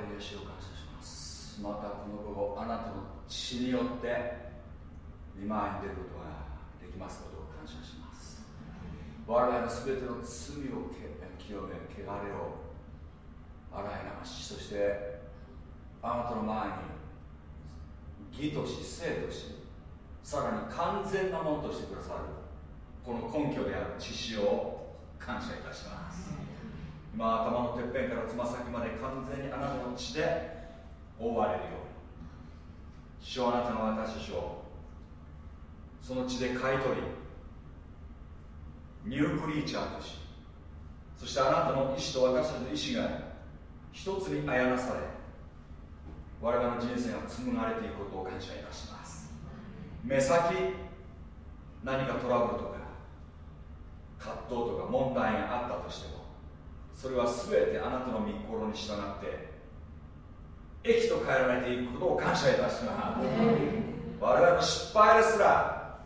レルヤ主を感謝します。またこの午後あなたの血によって見舞いに出ることができますことを感謝します。我々の全ての罪を清め汚れを洗い流しそしてあなたの前に義とし生としさらに完全なものとしてくださるこの根拠である知識を感謝いたします。今頭のてっぺんからつま先まで完全にあなたの血で覆われるように。主あなたの私をその血で買い取りニュークリーチャーとしそしてあなたの意志と私たちの意志が一つにあやなされ我々の人生が紡がれていくことを感謝いたします。目先何かトラブルとか葛藤とか問題があったとしてもそれは全てあなたの御心に従って益と変えられていくことを感謝いたします。我々の失敗ですら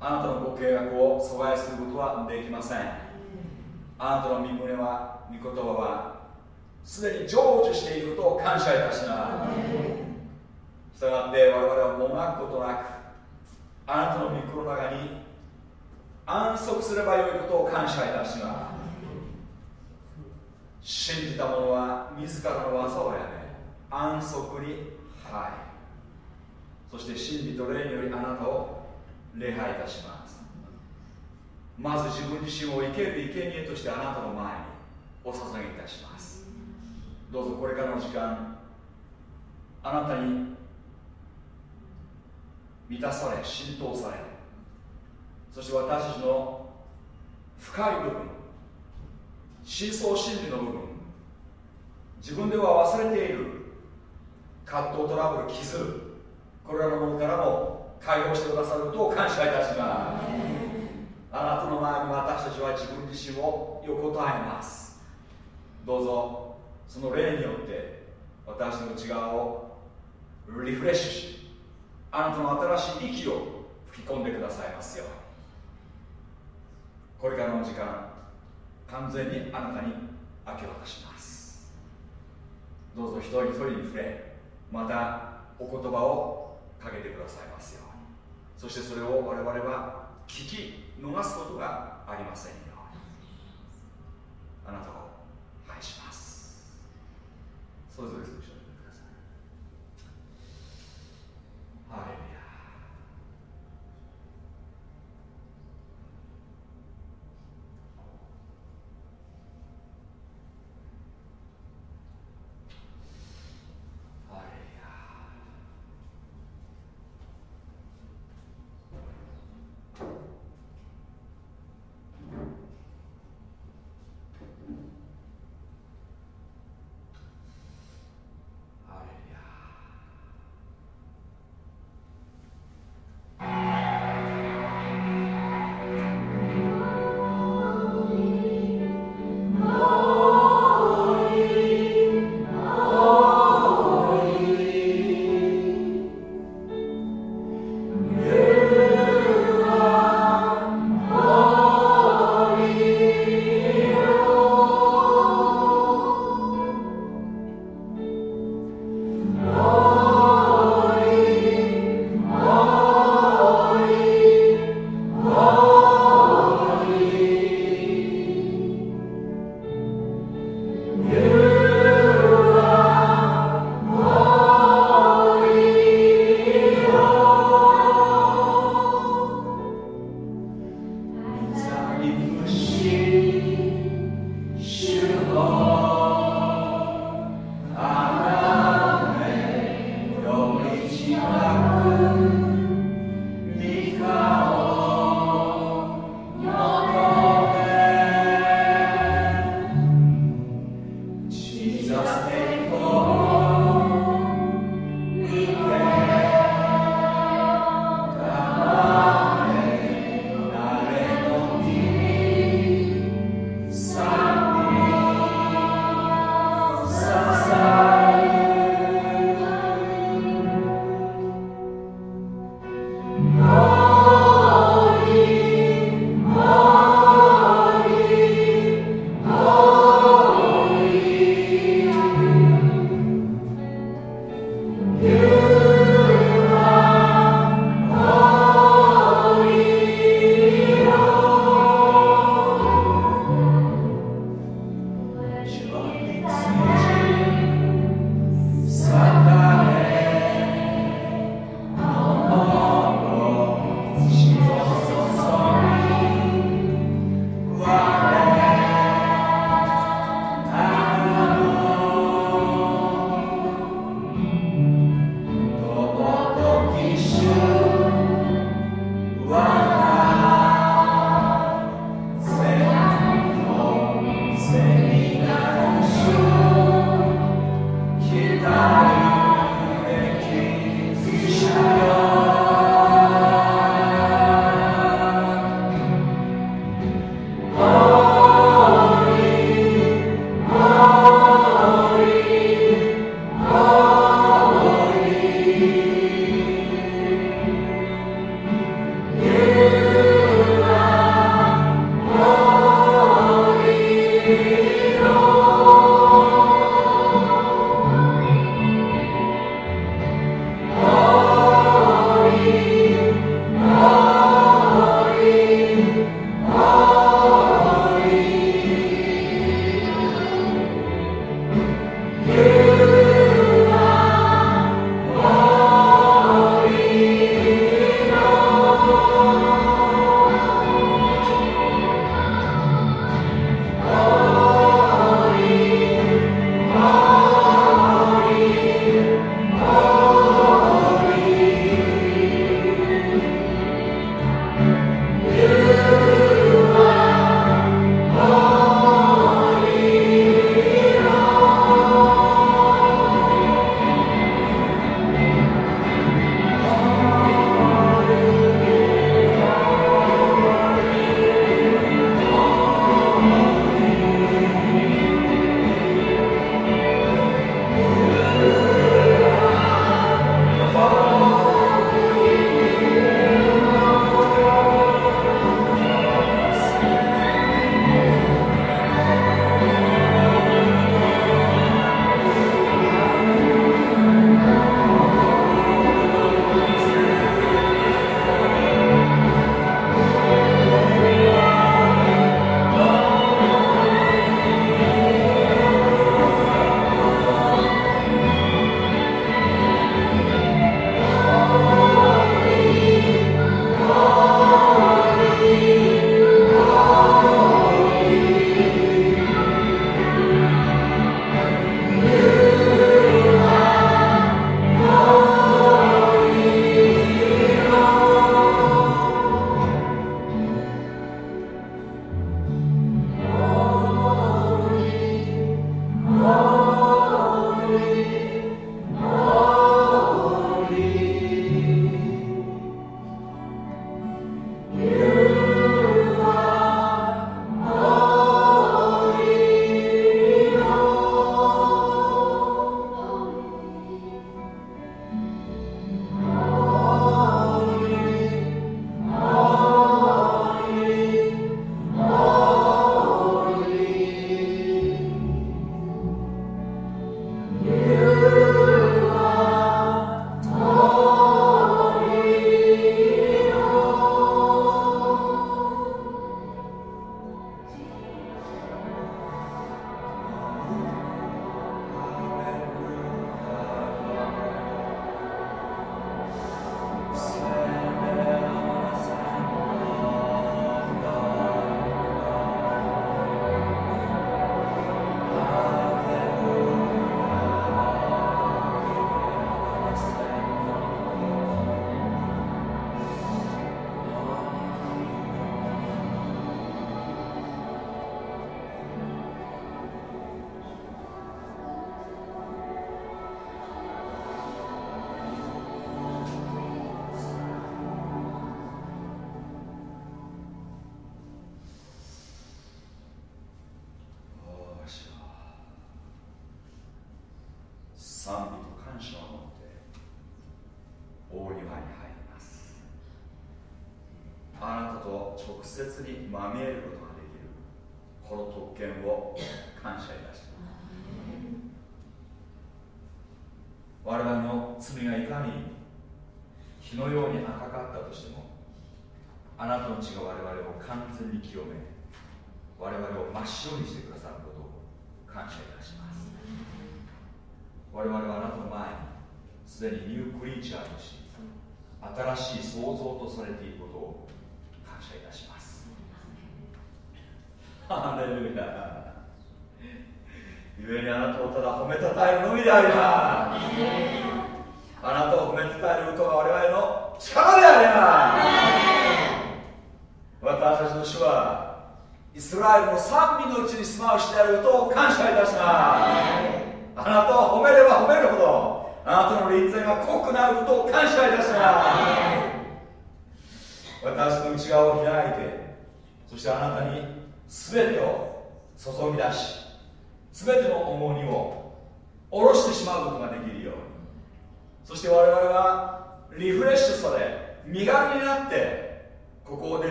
あなたのご契約を阻害することはできません。あなたの身胸は御言葉はすでに成就していることを感謝いたします。したがって我々はもがくことなくあなたの御心の中に安息すればよいことを感謝いたします信じた者は自らの技をやめ安息に入そして真理と霊によりあなたを礼拝いたします。まず自分自身を生ける生贄としてあなたの前にお捧げいたします。どうぞこれからの時間あなたに満たされ浸透されそして私たちの深い部分深層心理の部分。自分では忘れている。葛藤トラブル傷。これらのものからも解放してくださることを感謝いたします。あなたの前に私たちは自分自身を横たえます。どうぞその霊によって私の内側をリフレッシュしあなたの新しい息を吹き込んでくださいますよこれからの時間完全にあなたに明け渡します。どうぞ一人一人に触れまたお言葉をかけてくださいますように。そしてそれを我々は聞き逃すことがありませんように。あなたを愛します。それぞれ少しおてください。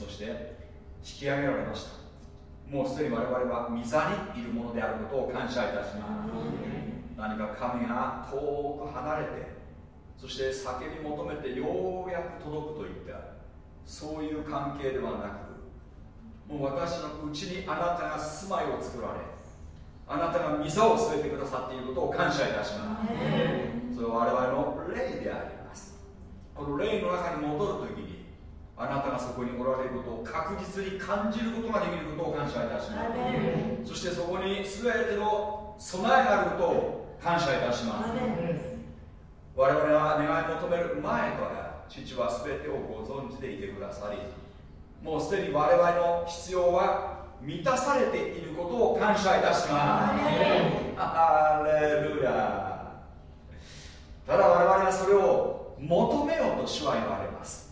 そして引き上げられました。もうすでに我々は御座にいるものであることを感謝いたします。何か神が遠く離れてそして叫び求めてようやく届くといったそういう関係ではなくもう私のうちにあなたが住まいを作られあなたが御座を据えてくださっていることを感謝いたします。それは我々の霊であります。この霊の中に戻るときにあなたがそこにおられることを確実に感じることができることを感謝いたします。そしてそこに全ての備えがあることを感謝いたします。我々が願い求める前から父は全てをご存知でいてくださりもうすでに我々の必要は満たされていることを感謝いたします。ハレルヤ。ただ我々はそれを求めようと主は言われます。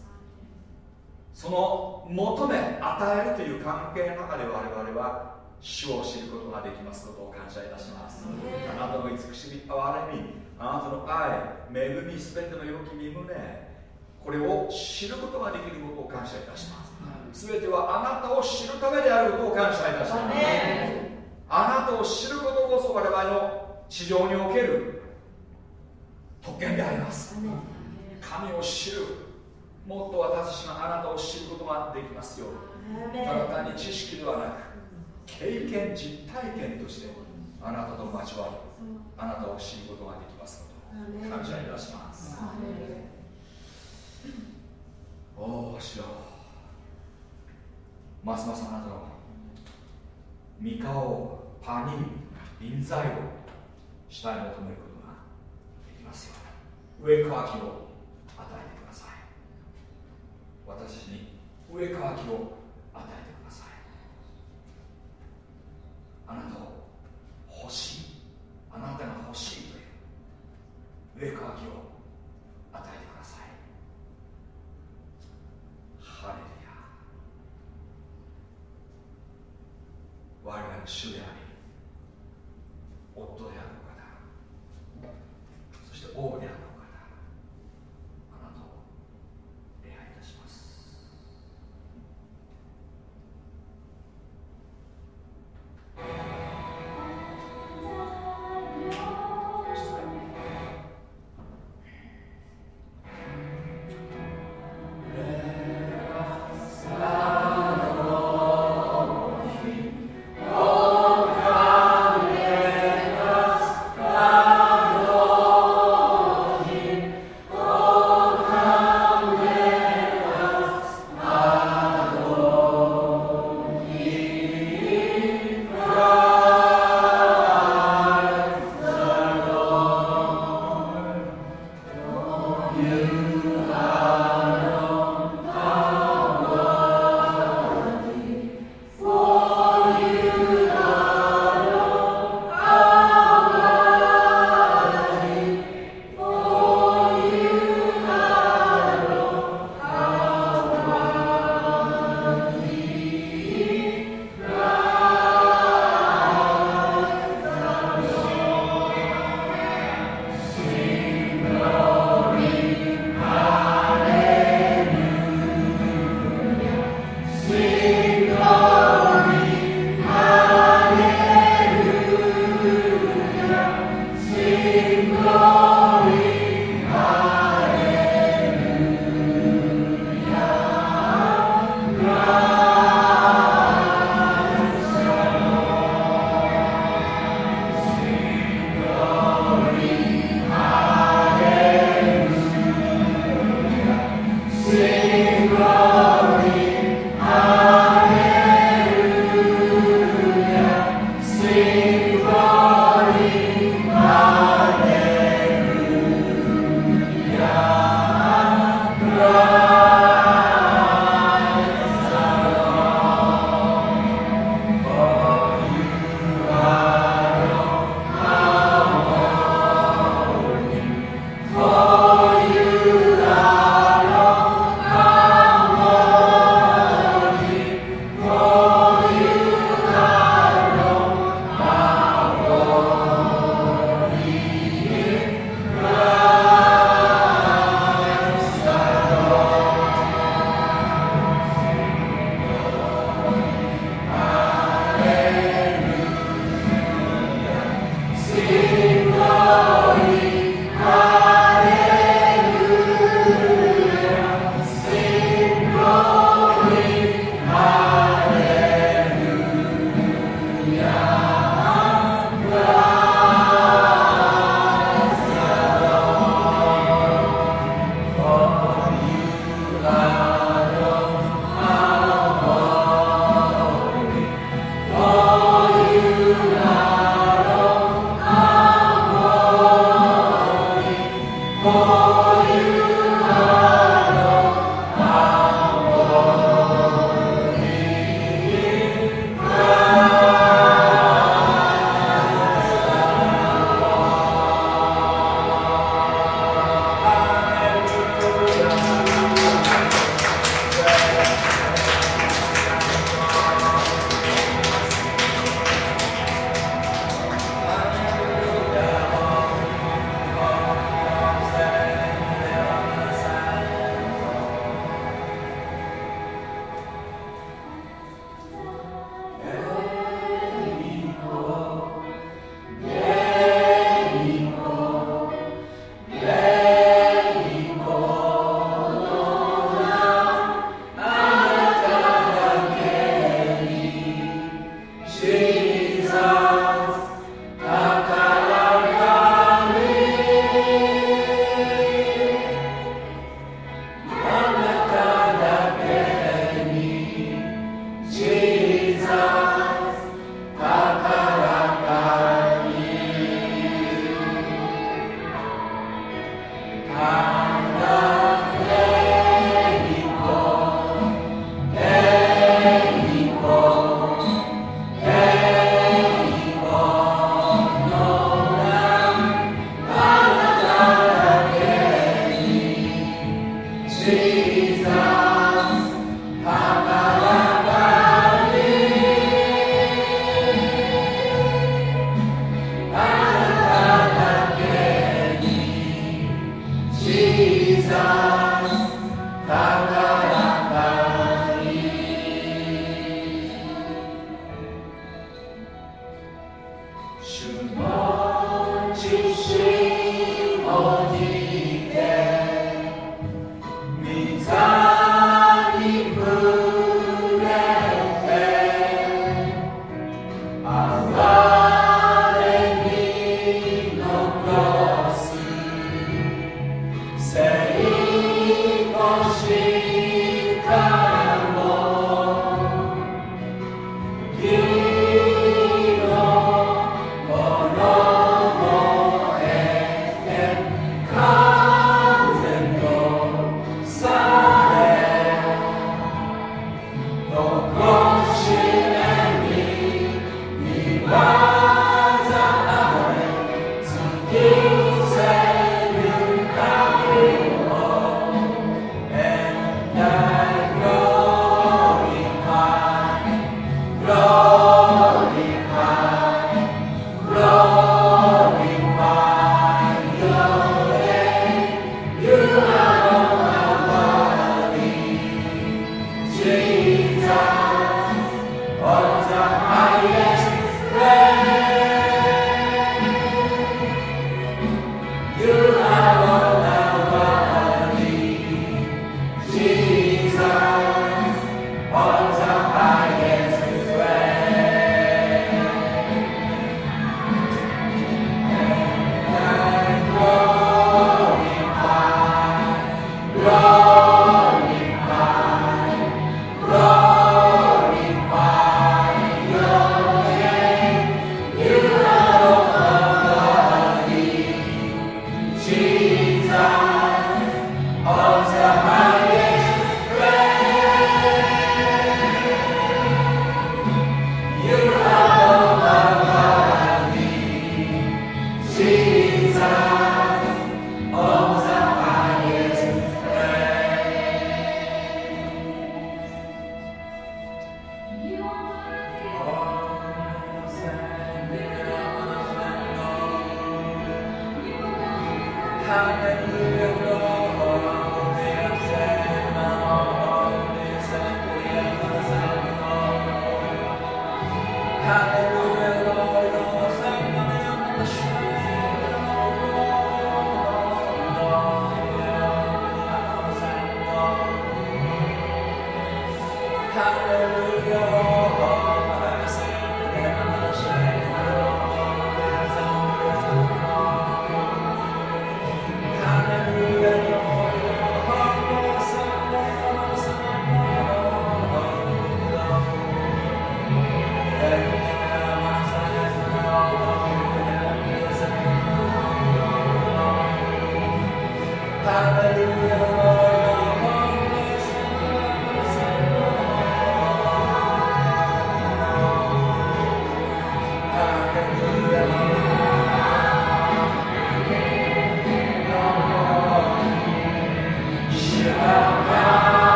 その求め与えるという関係の中で我々は主を知ることができますことを感謝いたします。あなたの慈しみ憐れみあなたの愛恵み全ての良き身胸これを知ることができることを感謝いたします。全てはあなたを知るためであることを感謝いたします。あなたを知ることこそ我々の地上における特権であります。神を知る。もっと私があなたを知ることができますよただ単に知識ではなく経験実体験としてあなたと交わりあなたを知ることができますこと感謝いたします。おおしよ。ますますあなたの三河をパニー臨在を下に求めることができますよ上乾きを私に上乾きを与えてください。あなたを欲しい。あなたが欲しいという上乾きを与えてください。ハレルヤ。我々の主であり夫であるお方。そして王である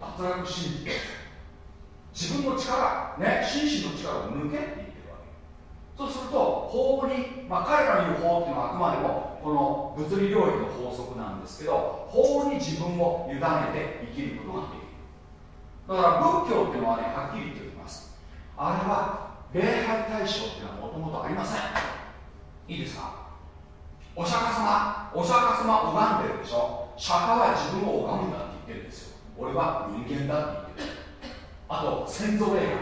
働く心自分の力、ね、心身の力を抜けって言ってるわけ。そうすると法に、まあ、彼らの言う法っていうのはあくまでもこの物理領域の法則なんですけど法に自分を委ねて生きることができる。だから仏教っていうのはねはっきり言っておきます。あれは礼拝対象っていうのはもともとありません。いいですか？お釈迦様お釈迦様拝んでるでしょ。釈迦は自分を拝むんだって言ってるんですよ。俺は人間だって言ってあと先祖霊が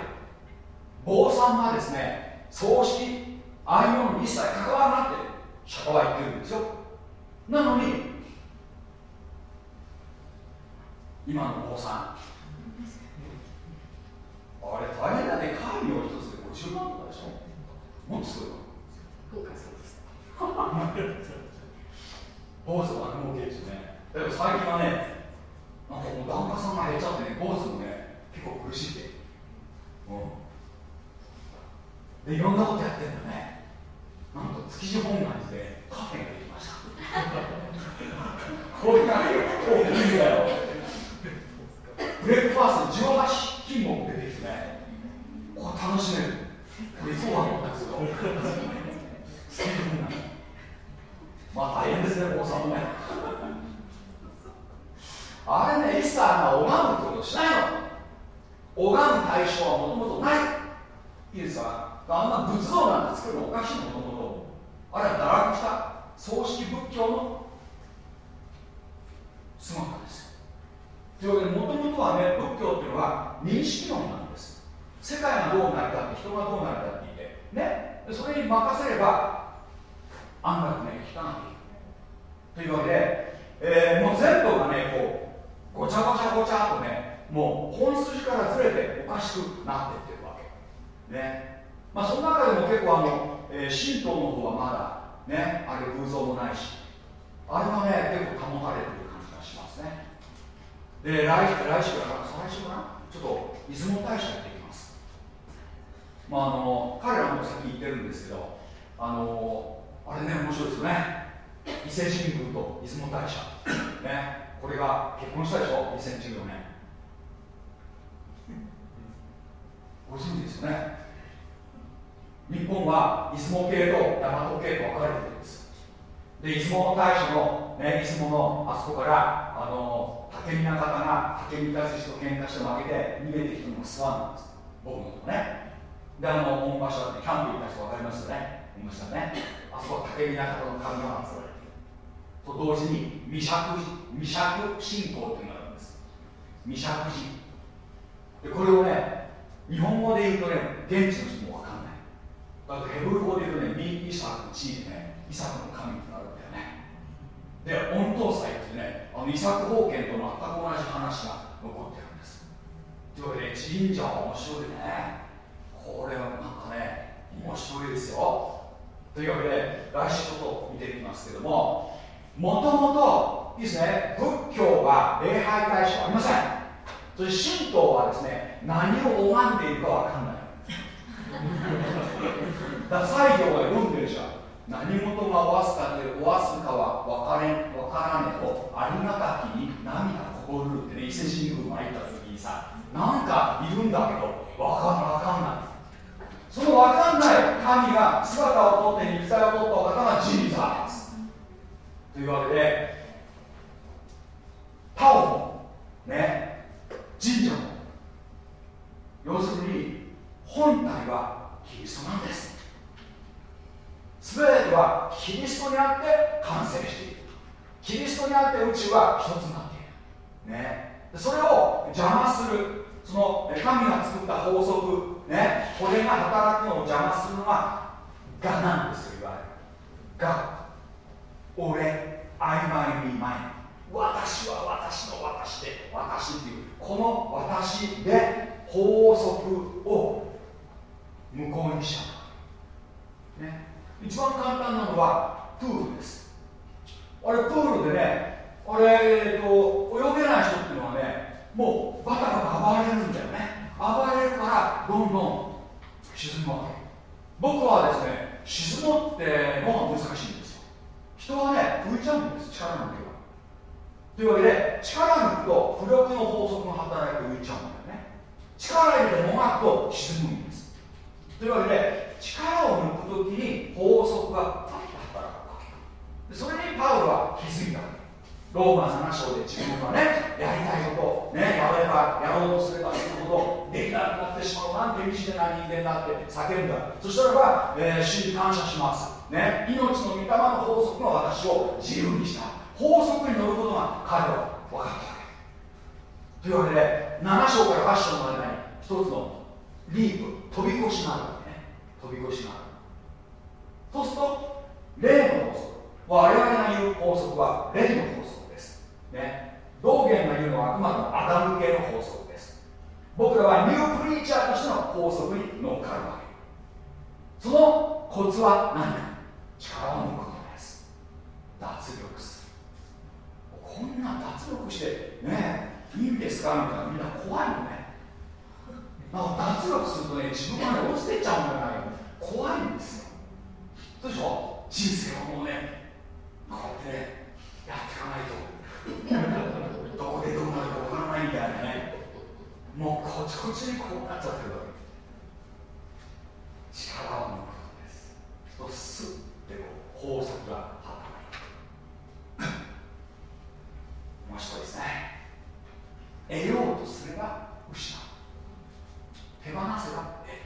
坊さんがですね創始愛用に一切関わらなくて釈迦は言ってるんですよ。なのに今の坊さん。あれ大変だね。会議を一つで50万とかでしょ。もっとすごいの坊主は儲けですね。でも最近はねなんかもう檀家さんが減っちゃってね坊主もね結構苦しいって。うん。でいろんなことやってんだね。なんと築地本願寺でカフェができました。これが大きいんだよ。ブレックファースト18品目出てきてね。これ楽しめる。これそうなんですよ。まあ大変ですね、坊さんもね。あれね、一切拝むってことしないの。拝む対象はもともとない。いいですかあんな仏像なんて作るのおかしい、もともと。あれは堕落した葬式仏教の姿です。というわけで、もともとはね、仏教っていうのは認識論なんです。世界がどうなるかって、人がどうなるかって言って、ね、それに任せれば安楽ね聞かなきゃいけないというわけで、えー、もう全部がねこうごちゃごちゃごちゃっとねもう本筋からずれておかしくなっていってるわけ。ね。まあその中でも結構あの、えー、神道の方はまだねあれ偶像もないしあれはね結構保たれてる感じがしますね。で来来週から再来週かなちょっと出雲大社やってきます。まああの彼らも先言ってるんですけどあのあれね面白いですよね。伊勢神宮と出雲大社。ね。これが結婚したでしょ？2014年。ご存知ですよね。日本は出雲系と大和系と分かれてるんです。で出雲大社の、ね、出雲のあそこからあの竹見方が竹見達氏と喧嘩して負けて逃げてきたのがスワンなんです。僕のとね。であの御柱ってキャンプ行った人分かりますよね。御柱ね。あそこは竹見中の神が祀られていると同時に未釈未釈信仰というのがあるんです。未釈寺でこれをね日本語で言うとね現地の人も分かんない。だってヘブル語で言うとねミイサク地でねイサクの神ってなるんだよね。で御頭祭ってねあのイサク封建と全く同じ話が残ってるんです。というわけで神社は面白いね。これはなんかね面白いですよ。というわけで来週ちょっと見ていきますけどももともといいですね仏教は礼拝対象ありません。そして神道はですね何を拝んでいるか分かんない。だから西行が読んでるじゃん何事がわすかでわすかは分かれ分からねとありがたきに涙こぼるってね伊勢神宮参った時にさなんかいるんだけど分かんないその分かんない神が姿をとって肉体をとった方がジーザーというわけでタオもね神社も要するに本体はキリストなんです。全てはキリストにあって完成している。キリストにあって宇宙は一つになっている。ね。それを邪魔するその神が作った法則ねこれが働くのを邪魔するのは我なんですよいわゆる。我。俺曖昧に前。私は私の私で私っていうこの私で法則を無効にしちゃう、ね、一番簡単なのはプールです。あれプールでねあれ、えっと、泳げない人っていうのはねもうバタバタ暴れるんだよね。暴れるからどんどん沈むわけ。僕はですね沈むってのが難しいんです。人はね浮いちゃうんです力抜けばというわけで力抜くと浮力の法則が働いて浮いちゃうんだよね力入れてもがくと沈むんですというわけで力を抜くときに法則がパッと働くそれにパウロは気づいたローマ7章で自分がねやりたいことねやればやろうとすればするほどできなくなってしまうなんて惨めな人間だって叫んだそしたらば、えー、主に感謝しますね命の御霊の法則が私を自由にした。法則に乗ることが彼は分かったわけ。というわけで7章から8章の間に一つのリープ飛び越しがあるわけね。飛び越しがある。そうすると霊の法則。我々が言う法則は霊の法則です。ね、道元が言うのはあくまでもアダム系の法則です。僕らはニュープリーチャーとしての法則に乗っかるわけ。そのコツは何か。力を抜くことです。脱力する。こんな脱力してねいいんですかみたいな。みんな怖いのね。なんか脱力するとね自分がね落ちてっちゃうんじゃない怖いんですよ。そうでしょう？人生はもうねこうやってやっていかないと。どこでどうなるかわからないみたいなね。もうこちこちにこうなっちゃってるわけ。力を抜くことです。とスッてこう法則が働いて面白いですね得ようとすれば失う手放せば得る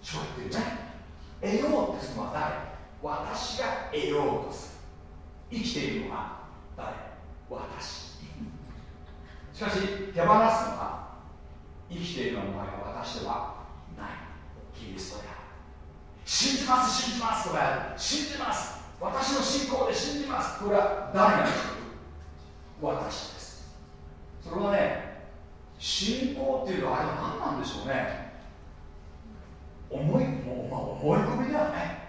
そう言ってる。ね得ようってするのは誰？私が得ようとする。生きているのは誰？私。しかし。手放すのは生きているのは私ではない。キリストである。信じます信じますとか信じます。私の信仰で信じます。これは誰が言ってる？私です。それはね信仰っていうのはあれは何なんでしょうね。思いもう、まあ、思い込みだよね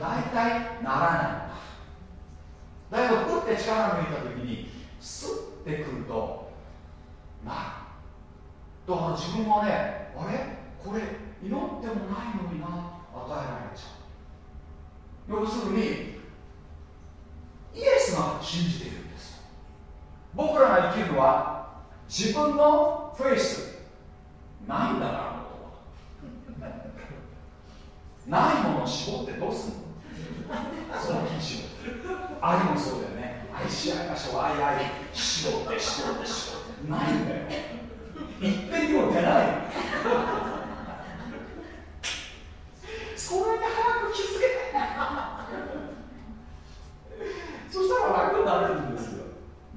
大体ならない。だけど打って力抜いた時にスッてくるとなる。だから自分はねあれ？これ祈ってもないのにな与えられちゃう要するにイエスが信じているんです。僕らが生きるのは自分のフェイス。ないんだからないものを絞ってどうすんの？その記事を。愛もそうだよね。愛し合いましょう。愛愛絞って絞って絞ってないんだよ。一点にも出ない。それに早く気づけそしたら楽になれるんですよ。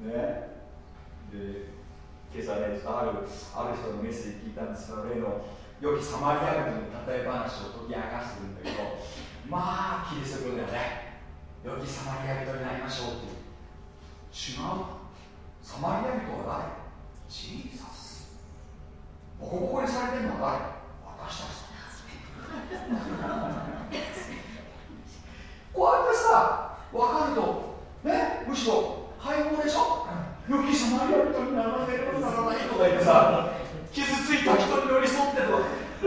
ね。で今朝ねあるある人のメッセージ聞いたんですが例の良きサマリア人の例え話を解き明かしてるんだけどまあキリスト教だよね良きサマリア人になりましょうっていう。違う。サマリア人は誰？ジーザス。ボコボコにされてるのは誰？私たち。こうやってさ分かるとねむしろ解放でしょ？良きサマリア人になられるならないとか言ってさ傷ついた人に寄り添ってと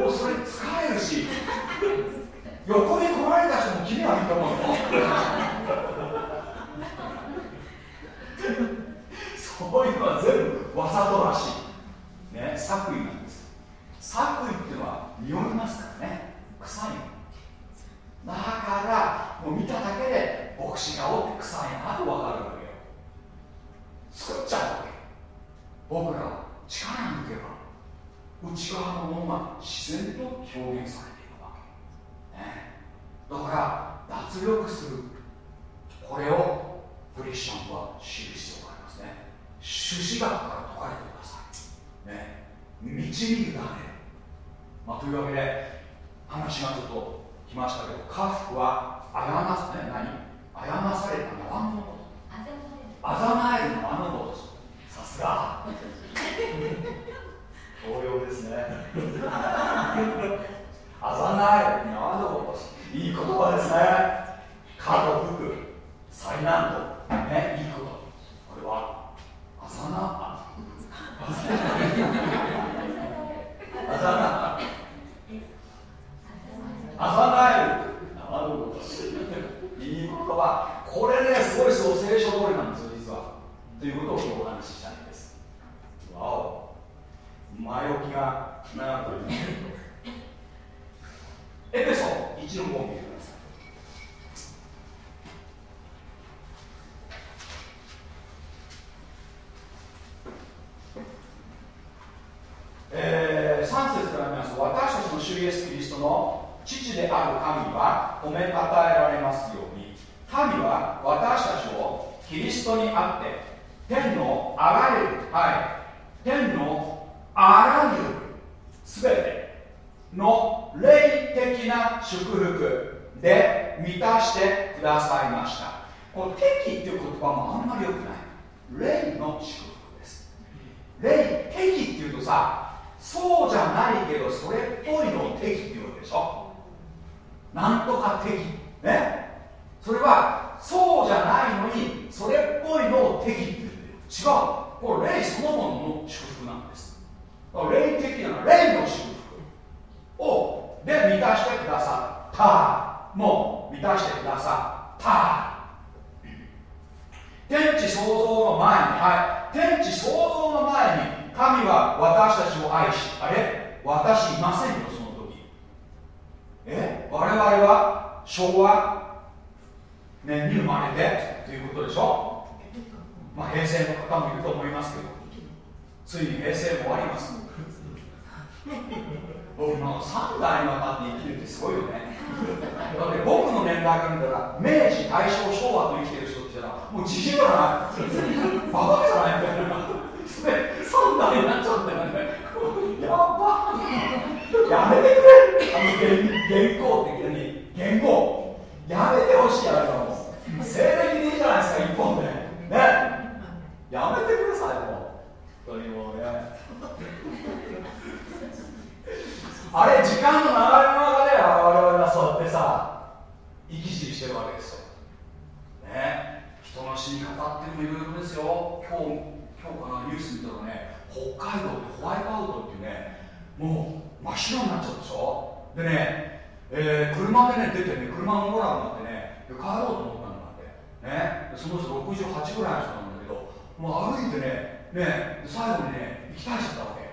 もうそれ使えるし横に来られた人も気味悪いと思うよ。そういうのは全部わざとらしい。ね作為なんです。作為っていうのは匂いますからね。臭い。だからもう見ただけで牧師顔って臭いなと分かるわけよ。作っちゃうわけ。僕らは力抜けば内側のものが自然と表現されていくわけ、ね、だから脱力するこれをクリスチャンは知る必要がありますね。朱子学から解かれてください、ね、導くだけ、まあ、というわけで話がちょっと来ましたけど家福はあやなね。何？あやなされた何のことあざなえるのあのことさすが。同様ですね。あざない。なるほどいい言葉ですね。かと災難と。ねいいことこれはあざな。ああざな。あざな えるなるほどいい言葉これねすごいそう聖書通りなんですよ実はということを今日お話ししたいんですわお前置きが長くエペソ1の5を見てくださいえー、3節から見ますと私たちの主イエスキリストの父である神は褒めたたえられますように。神は私たちをキリストにあって天のあらゆる、はい、天のあらゆる全ての霊的な祝福で満たしてくださいました。この敵っていう言葉もあんまりよくない。霊の祝福です。霊敵っていうとさそうじゃないけどそれっぽいのを敵っていうわけでしょ？なんとか敵。ね。それはそうじゃないのにそれっぽいのを適って言ってる。違う。これ霊そのものの祝福なんです。霊的な霊の祝福を。で満たしてくださったもう満たしてくださった。天地創造の前にはい。天地創造の前に神は私たちを愛しあれ？私いませんよえ我々は昭和年に生まれてということでしょ？まあ平成の方もいると思いますけどついに平成も終わります。僕も3代にわたって生きるってすごいよね。だって僕の年代から見たら明治大正昭和と生きてる人って言ったらもう自信がない。バカじゃない？みたいなそれ3代になっちゃったよねやばやめてくれあの原稿的に原稿やめてほしい。やめろも西暦でい。い。じゃない。ですか一本でねやめてください。もう本当にもうねあれ時間の流れの中で我々はそうやってさ生き死にしてるわけですよね人の死に方ってい。うのもい。ろい。ろですよ今日今日かなニュース見たらね北海道ってホワイトアウトっていうねもう真っ白になっちゃうでしょ？でね、えー、車でね出てね車乗らなくなってね帰ろうと思ったんだって。ねその人68ぐらいの人なんだけどもう歩いてねね最後にね行きたいしちゃったわけ。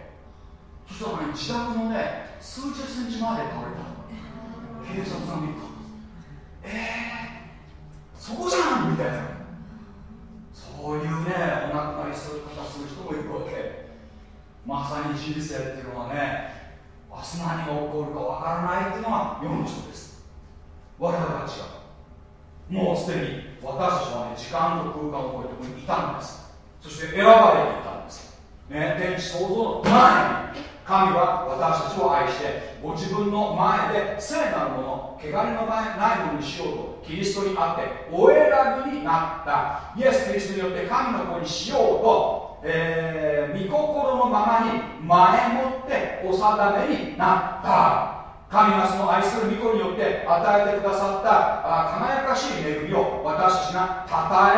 そしたらね自宅のね数十センチまで倒れた警察が見るとえー、そこじゃんみたいな。そういうねお亡くなりする方する人もいるわけ。まさに人生っていうのはね明日何が起こるかわからないっていうのが世の人です。我々は違うもうすでに私たちはね時間と空間を超えてここにいたんです。そして選ばれていたんです。ね天地創造の前に神は私たちを愛してご自分の前で聖なるもの汚れのないものにしようとキリストにあってお選びになった。イエス・キリストによって神の子にしようと、えー、御心のままに前もってお定めになった神がその愛する御子によって与えてくださったあ輝かしい恵みを私たちが称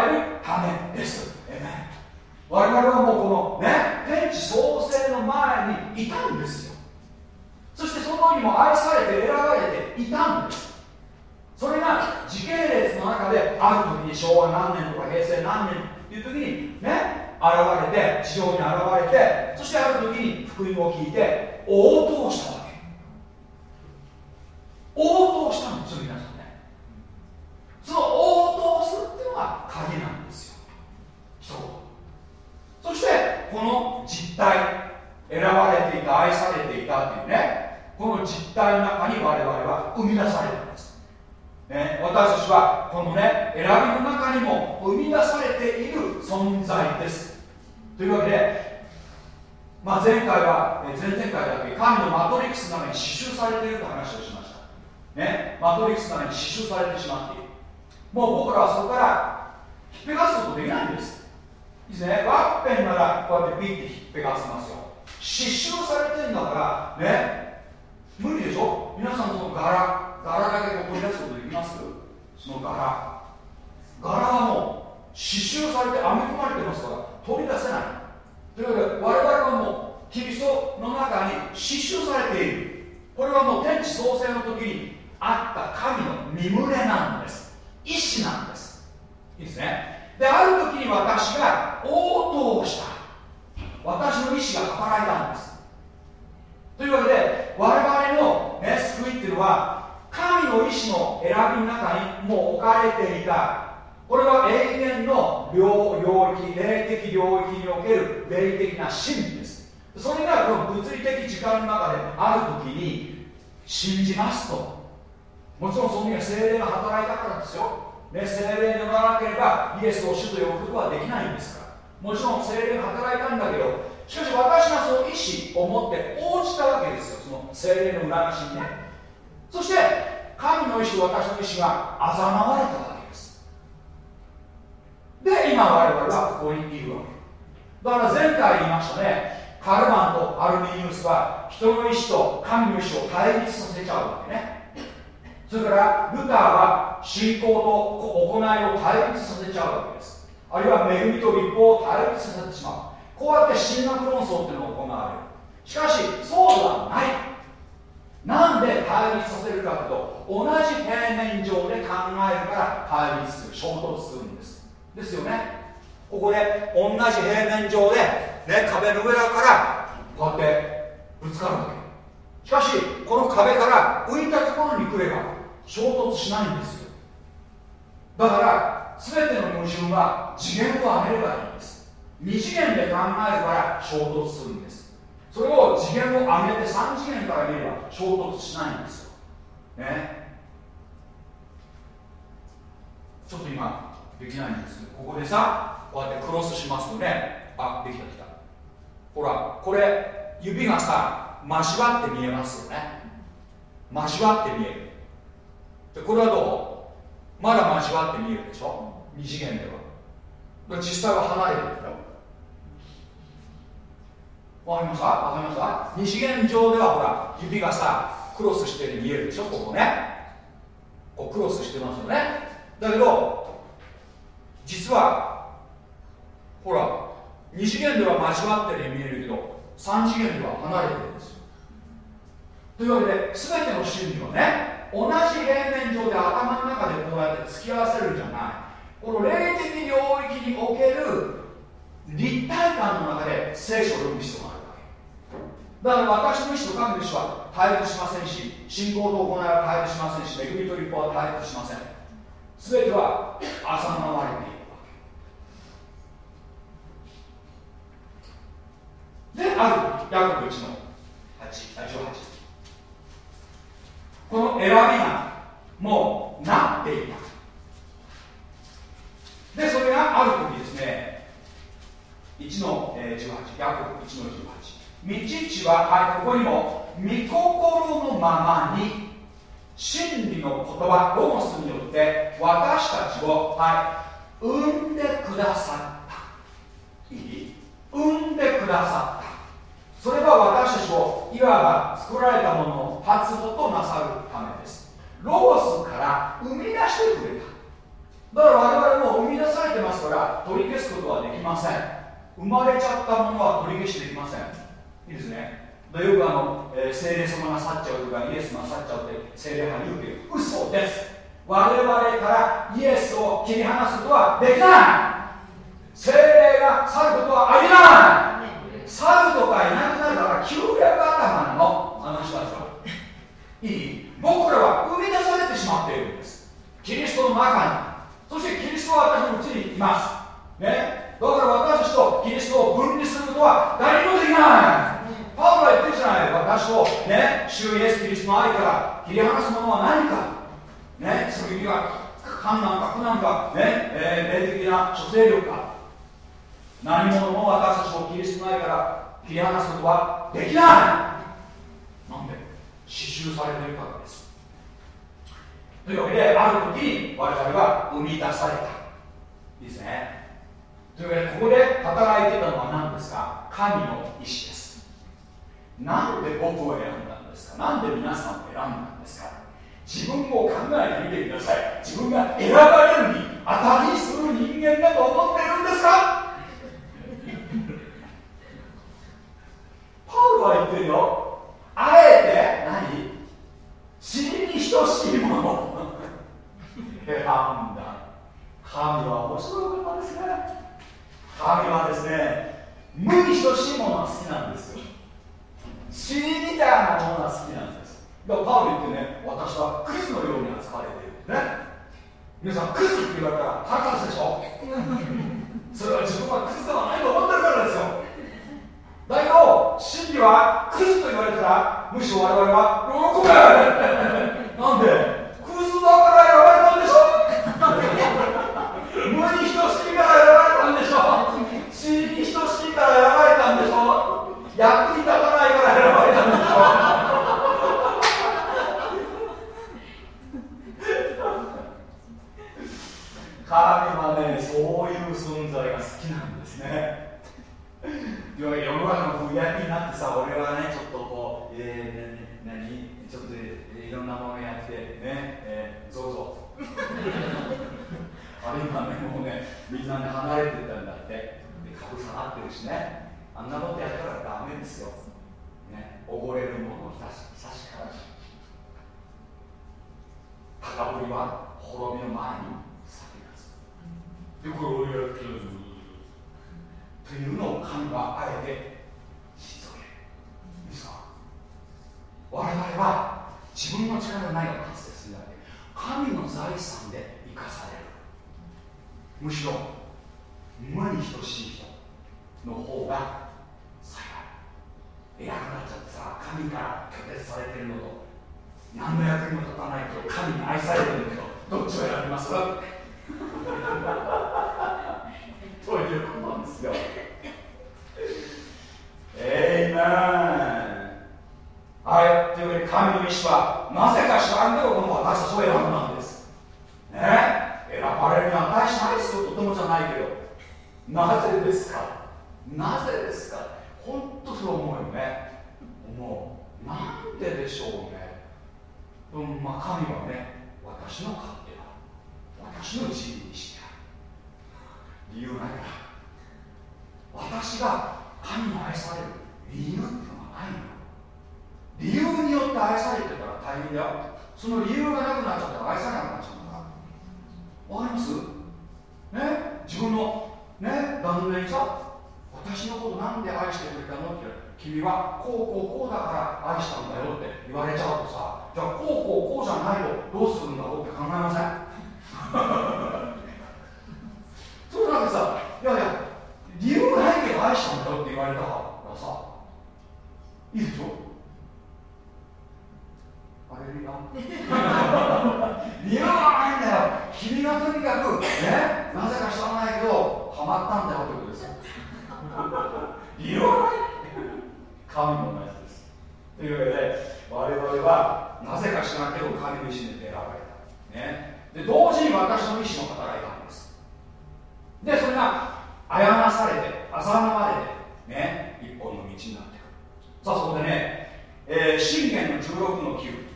えるためです。我々はもうこのね天地創生の前にいたんですよ。そしてその時にも愛されて選ばれていたんです。それが時系列の中である時に昭和何年とか平成何年っていう時にね現れて地上に現れてそしてある時に福音を聞いて応答したわけ。応答したんですよ皆さんね。その応答するっていうのが鍵なんですよ。一言そしてこの実態選ばれていた愛されていたっていうねこの実態の中に我々は生み出されたんです、ね、私たちはこのね選びの中にも生み出されている存在です。というわけで、まあ、前回は前々回だけ神のマトリックスの中に刺繍されていると話をしました。ねマトリックスの中に刺繍されてしまっている。もう僕らはそこから引っぺがすことできないんです。いいですねワッペンならこうやってピッて引っぺがせますよ。刺繍されてるんだからね無理でしょ？皆さんその柄柄だけを取り出すことできます？その柄。柄はもう刺繍されて編み込まれてますから取り出せない。というわけで我々はもうキリストの中に刺繍されている。これはもう天地創生の時にあった神の身胸なんです。意志なんです。いいですね。である時に私が応答した。私の意志が働いたんです。というわけで我々の、ね、救いっていうのは神の意志の選びの中にもう置かれていた。これは永遠の領域霊的領域における霊的な真理です。それがこの物理的時間の中である時に信じますと。もちろんその時は精霊が働いたからですよ。ね、精霊に乗らなければイエスを主と呼ぶことはできないんですから。もちろん精霊が働いたんだけどしかし私がその意思を持って応じたわけですよ。その精霊の裏しにね。そして神の意志私の意志があざまわれたわけで今我々はここにいるわけ。だから前回言いましたね。カルマンとアルミニウスは人の意志と神の意志を対立させちゃうわけね。それからルターは信仰と行いを対立させちゃうわけです。あるいは恵みと立法を対立させてしまう。こうやって神学論争っていうのが行われる。しかしそうではない。なんで対立させるかというと同じ平面上で考えるから対立する衝突するんです。ですよね。ここで同じ平面上で、ね、壁の上からこうやってぶつかるわけ。しかしこの壁から浮いたところに来れば衝突しないんですよ。だから全ての矛盾は次元を上げればいいんです。2次元で考えるから衝突するんです。それを次元を上げて3次元から見れば衝突しないんですよ。ね。ちょっと今できないんですここでさこうやってクロスしますとねあできたできた。ほらこれ指がさ交わって見えますよね。交わって見える。でこれはどう？まだ交わって見えるでしょ？二次元では。実際は離れてるよ。わかりますかわかりますか二次元上ではほら指がさクロスして見えるでしょ？ここね。こうクロスしてますよね。だけど実はほら二次元では交わってるように見えるけど三次元では離れてるんですよ。というわけで全ての真理はね同じ平面上で頭の中でこうやって突き合わせるんじゃない。この霊的領域における立体感の中で聖書を読む必要があるわけ。だから私の意思と神の意思は対立しませんし信仰と行いは対立しませんし恵みと立法は対立しません。全ては浅まわれているであるヤコブ1の8 18この選びがもうなっていた。でそれがある時ですね1の18ヤコブ1の18道地は、はい、ここにも御心のままに真理の言葉ロゴスによって私たちを、はい、産んでくださった。いい？産んでくださった。それは私たちをいわば作られたものの発母となさるためです。ロゴスから生み出してくれた。だから我々も生み出されてますから取り消すことはできません。生まれちゃったものは取り消しできません。いいですね。よくあの、えー、聖霊様が去っちゃうとかイエスが去っちゃうって聖霊派に言う。けど嘘です。我々からイエスを切り離すことはできない。聖霊が去ることはありない。去るとかいなくなるから旧略頭なのあの人たちはいい？僕らは生み出されてしまっているんです。キリストの中に。そしてキリストは私のうちにいます。ね？だから私たちとキリストを分離することは誰もできない。パウロは言ってるじゃない私とね？主イエス・キリストの愛から切り離すものは何か。ね？剣が観なんか苦難かね、えー、霊的な諸勢力か。何者も私たちをキリストの愛から切り離すことはできない。なんで？刺繍されているからです。というわけである時に我々は生み出された。いいですね。というわけでここで働いてたのは何ですか？神の意志です。なんで僕を選んだんですか？なんで皆さんを選んだんですか？自分を考えてみてください。自分が選ばれるに当たりする人間だと思っているんですか？パウロは言ってるよ。あえて何？死にに等しいもの。選んだ。神は面白い方ですね。神はですね無に等しいものが好きなんですよ。死にみたいなものが好きなんです。だからパウロ言ってね私はクズのように扱われているね。皆さんクズって言われたら腹立つでしょ。それは自分はクズではないと思ってるからですよ。だけど真理はクズと言われたらむしろ我々は喜べなんで？クズだから選ばれたんでしょ？無に等しいから選ばれたんでしょ？死に等しいから選ばれたんでしょ？役に立たないから選ばれたんでしょ？神はねそういう存在が好きなんですね世の中の不役になってさ俺はねちょっとこう、えー、何ちょっといろんなものやってね、えー、ぞうぞ あれ今ねもうねみんなね離れてたんだって。で株下がってるしね。あんなことやったらダメですよ。ねおごれるものを差し差しから。し高ぶりは滅びの前に先立つでこれをやってるというのを神はあえて退けいいですか？我々は自分の力がないを達成するだけ神の財産で生かされる。むしろ無に等しい人の方が幸い偉くなっちゃってさ神から拒絶されてるのと何の役にも立たない。けど神に愛されてるけどどっちを選びますということなんですよ。えいめはい。というわけで神の意志はなぜか知らんけどこの私たちを選んだんです。ね？選ばれるに値しないですよとてもじゃないけどなぜですか？なぜですか？本当そう思うよね。思う。なんででしょうね。うんまあ神はね私の勝手だ。私の自由。理由ないから。私が神に愛される理由っていうのはないの。理由によって愛されてたら大変だよ。その理由がなくなっちゃったら愛されなくなっちゃうんだ。からわかります？ね？自分のね？旦那にさ？私のことなんで愛してくれたの？って君はこうこうこうだから愛したんだよって言われちゃうとさじゃあこうこうこうじゃないとどうするんだろう？って考えません？そうなんかさいやいや理由がないけど愛したんだよって言われたからさ。いいでしょ？あれ理由がないんだよ。君がとにかくねなぜか知らないけどハマったんだよってことですよ。理由がない？神の同じです。というわけで我々はなぜか知らんけど神の意志で選ばれた、ね、で同時に私の意志も働いたでそれがあやなされてあざなわれてね一本の道になってくる。さあそこでね、えー、信玄の16の9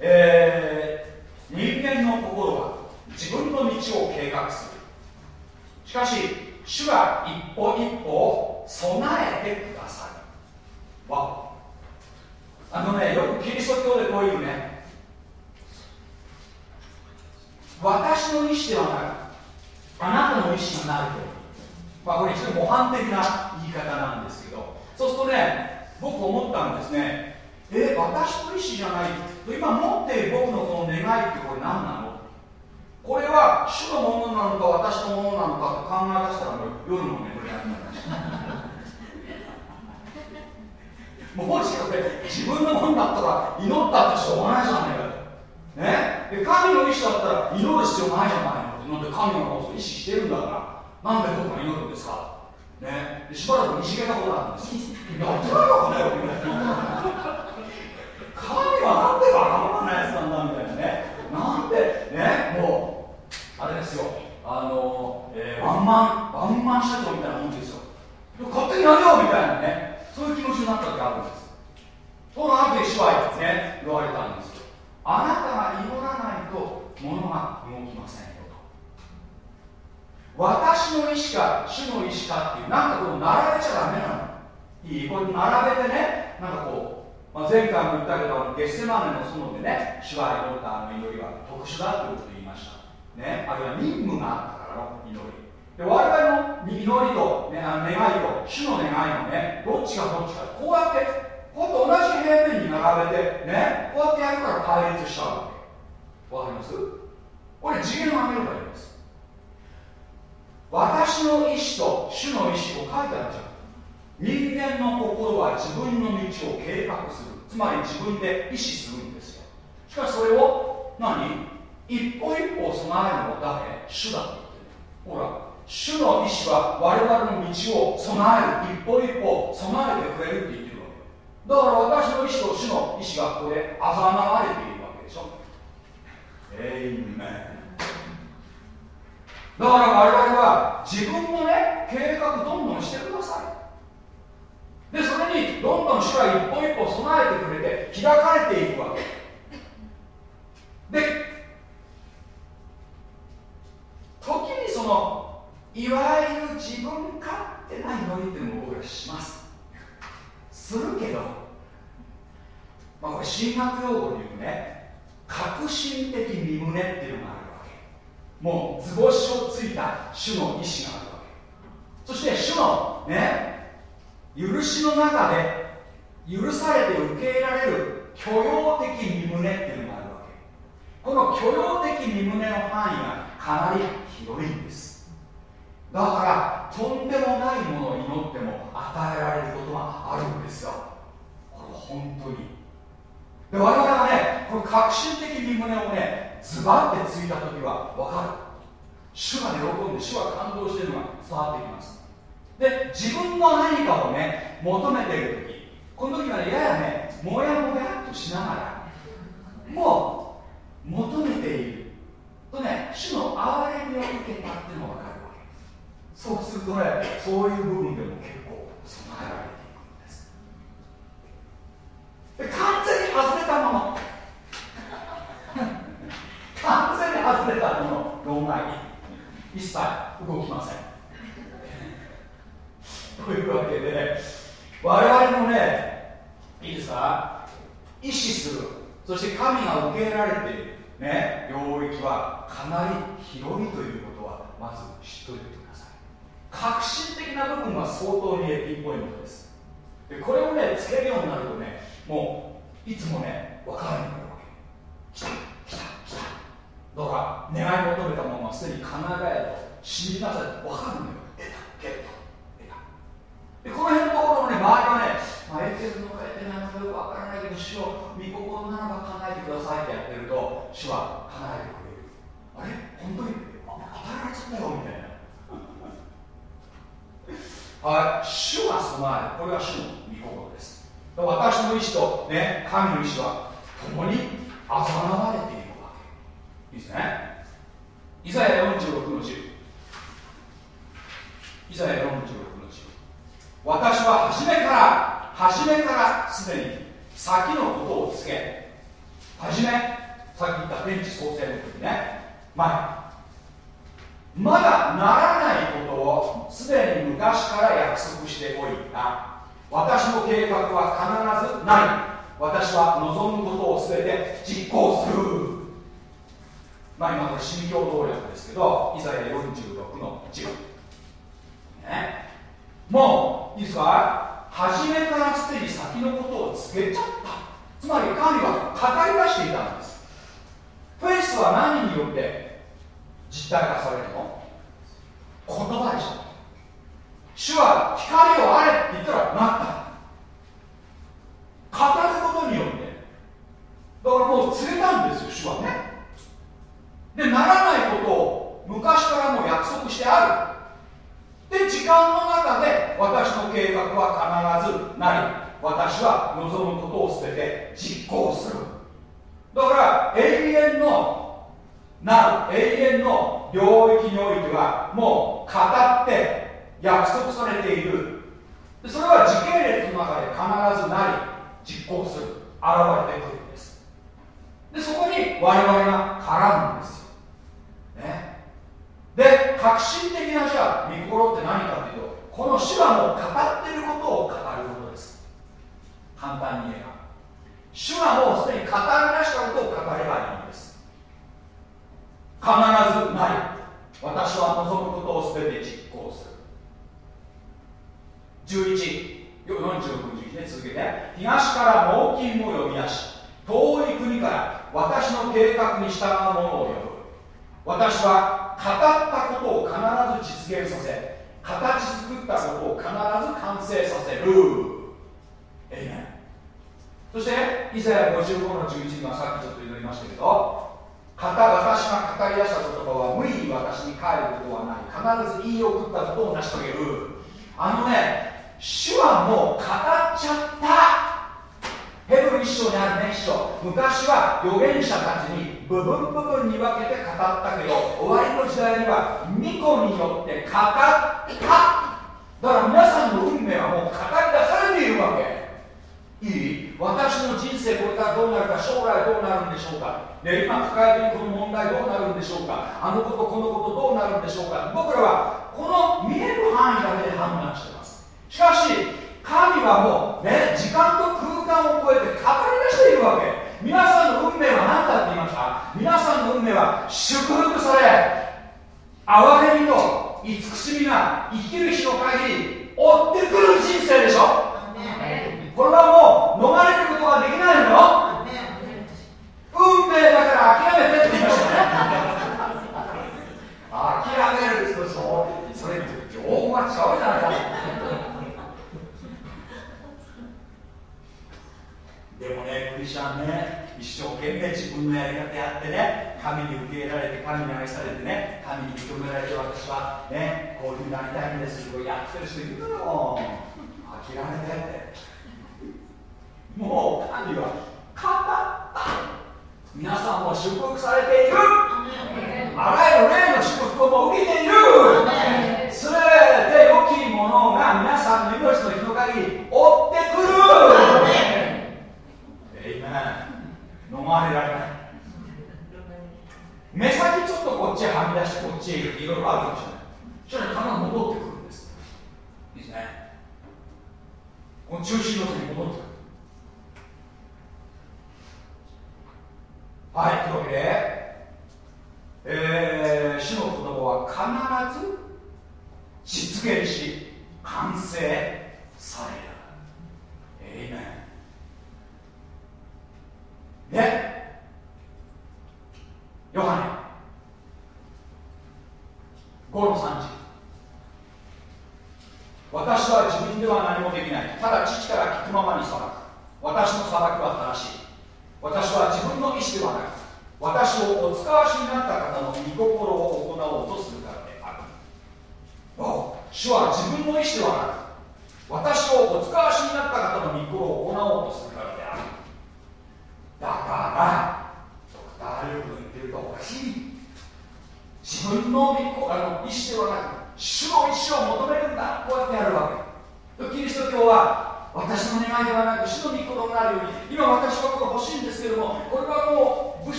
えー、人間の心は自分の道を計画する。しかし主は一歩一歩を備えてくださる。わあのねよくキリスト教でこういうね私の意思ではなくあなたの意思になると。まあこれ一応模範的な言い方なんですけど。そうするとね僕思ったんですね。え私の意思じゃない。今持っている僕のこの願いってこれ何なの？これは主のものなのか私のものなのかって考え出したらもう夜の眠りなくなりました もしこれ自分のものだったら祈ったってしょうがないじゃないかね。で神の意志だったら祈る必要ないじゃないの。なんで神の意志してるんだから。なんで僕が祈るんですか。ね。しばらくにしげたことあるんです。やってないのかね神はなんでバカバカなやつなんだみたいなね。なんでねもうあれですよ。あの、えー、ワンマンワンマン社長みたいなもんですよ。勝手にやれよみたいなね。そういう気持ちになった時あるんです。その後主はね言われたんですあなたが祈らないと物が動きませんよと。私の意志か主の意志かっていうなんかこう並べちゃダメなの。いいこれ並べてねなんかこうまあ、前回も言ったけどゲッセマネの園でね主は祈ったあの祈りは特殊だということを言いました。ねあるいは任務があったからの祈り。で我々の祈りと、ね、あの願いと主の願いのねどっちがどっちかこうやってこうやって同じ平面に並べてねこうやってやるから対立しちゃうわけ。わかります？これ次元を上げればいいんです。私の意志と主の意志を書いてあるじゃん。人間の心は自分の道を計画する。つまり自分で意思するんですよ。しかしそれを何？一歩一歩備えるのは誰主だって言ってる。ほら主の意志は我々の道を備える。一歩一歩備えてくれるって言ってだから私の意志と主の意志がここであざなわれているわけでしょ。エイだから我々は自分のね計画どんどんしてください。でそれにどんどん主は一歩一歩備えてくれて開かれていくわけ。で時にそのいわゆる自分勝手な祈りというのを僕らします。するけど、まあ、これ神学用語で言うね革新的身胸っていうのがあるわけ。もう図星をついた主の意志があるわけ。そして主のね許しの中で許されて受け入れられる許容的身胸っていうのがあるわけ。この許容的身胸の範囲がかなり広いんです。だからとんでもないものを祈っても与えられることがあるんですよ。これ本当に。で我々はねこの革新的身胸をねズバッてついた時は分かる。主が喜んで主が感動してるのが伝わってきます。で自分の何かをね求めている時この時はややねもやもやっとしながらもう求めている。とね主の憐れみを受けたっていうのが分かるわけ。そうするとねそういう部分でも結構備えられてい。くんですで完全に外れたもの完全に外れたもの論外一切動きません。というわけで我々のねいいですか？意志する。そして神が受け入れられている、ね、領域はかなり広いということはまず知っておい。て革新的な部分は相当にピンポイントです。でこれをねつけるようになるとねもういつもね分からなくなるわけ。来た来た来た。だから願い求めたものはすでに叶えられと。信じなさいって分かるんだよ。得たゲット得た。でこの辺のところのね周りはね、まあ、得てるのか得てないのかよく分からないけど主を御心ならば叶えてくださいってやってると主は叶えてくれる。あれ？本当に？与えられちゃったよみたいな。はい、主が備えるこれが主の御心です。私の意志と、ね、神の意志は共にあざなわれているわけ。いいですね。イザヤ46の10イザヤ46の10私は初めから初めからすでに先のことを告げ初めさっき言った天地創生の時ね。前。まだならないことをすでに昔から約束しておいた。私の計画は必ずない。私は望むことを全て実行する。まあ今これ新共同訳ですけどイザヤ46の10ね。もういいですか？初めからすでに先のことを告げちゃった。つまり神は語り出していたんです。フェイスは何によって実体化されるの？言葉でしょ。主は光をあれって言ったらなった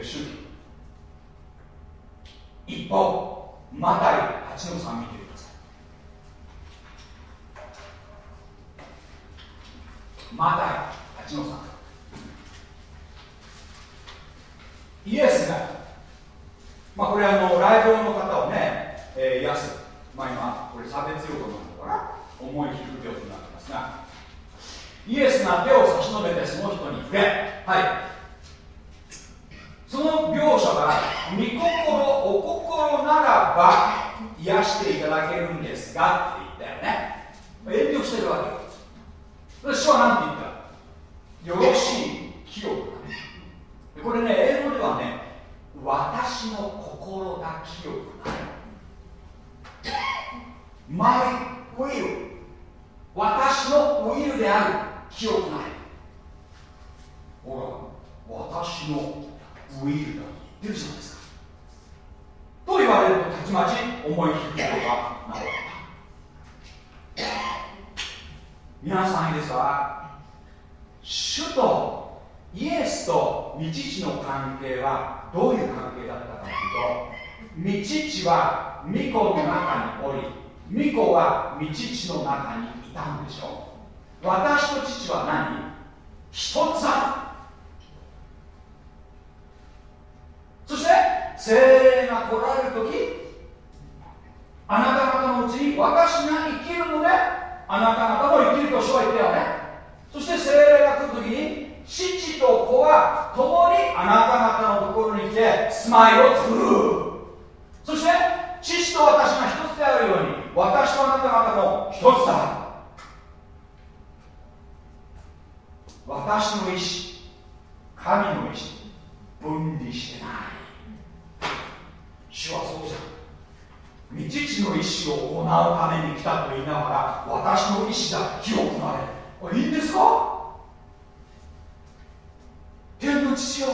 リスト教という宗教一方マタイ8の3見てくださいマタイ8の3イエスがまあこれあの来場の方をね、えー、癒す。まあ今これ差別用語なのかな重い皮膚病になってますが。イエスが手を差し伸べてその人に触れ。はい。その描写が御心お心ならば癒していただけるんですがって言ったよね。遠慮してるわけよ。主は何て言ったよろしい記憶これね英語ではね私の心が清くなる My will 私のウィルである清くなるほら私のウィルだと言ってるじゃないですかと言われるとたちまち思い切ることがなるわけ皆さんいいですか主とイエスと道父の関係はどういう関係だったかというと道父は御子の中におり御子は道父の中にいたんでしょう。私と父は何？一つだそして精霊が来られる時あなた方のうちに私が生きるのであなた方も生きると主は言ったよね。そして精霊が来る時に父と子は共にあなた方のところに来て住まいを作る。そして父と私が一つであるように私とあなた方も一つだ。私の意志神の意志。分離してない。主はそうじゃん。道父の意志を行うために来たと言いながら私の意志が清くなれこれいいんですか？天の父よ。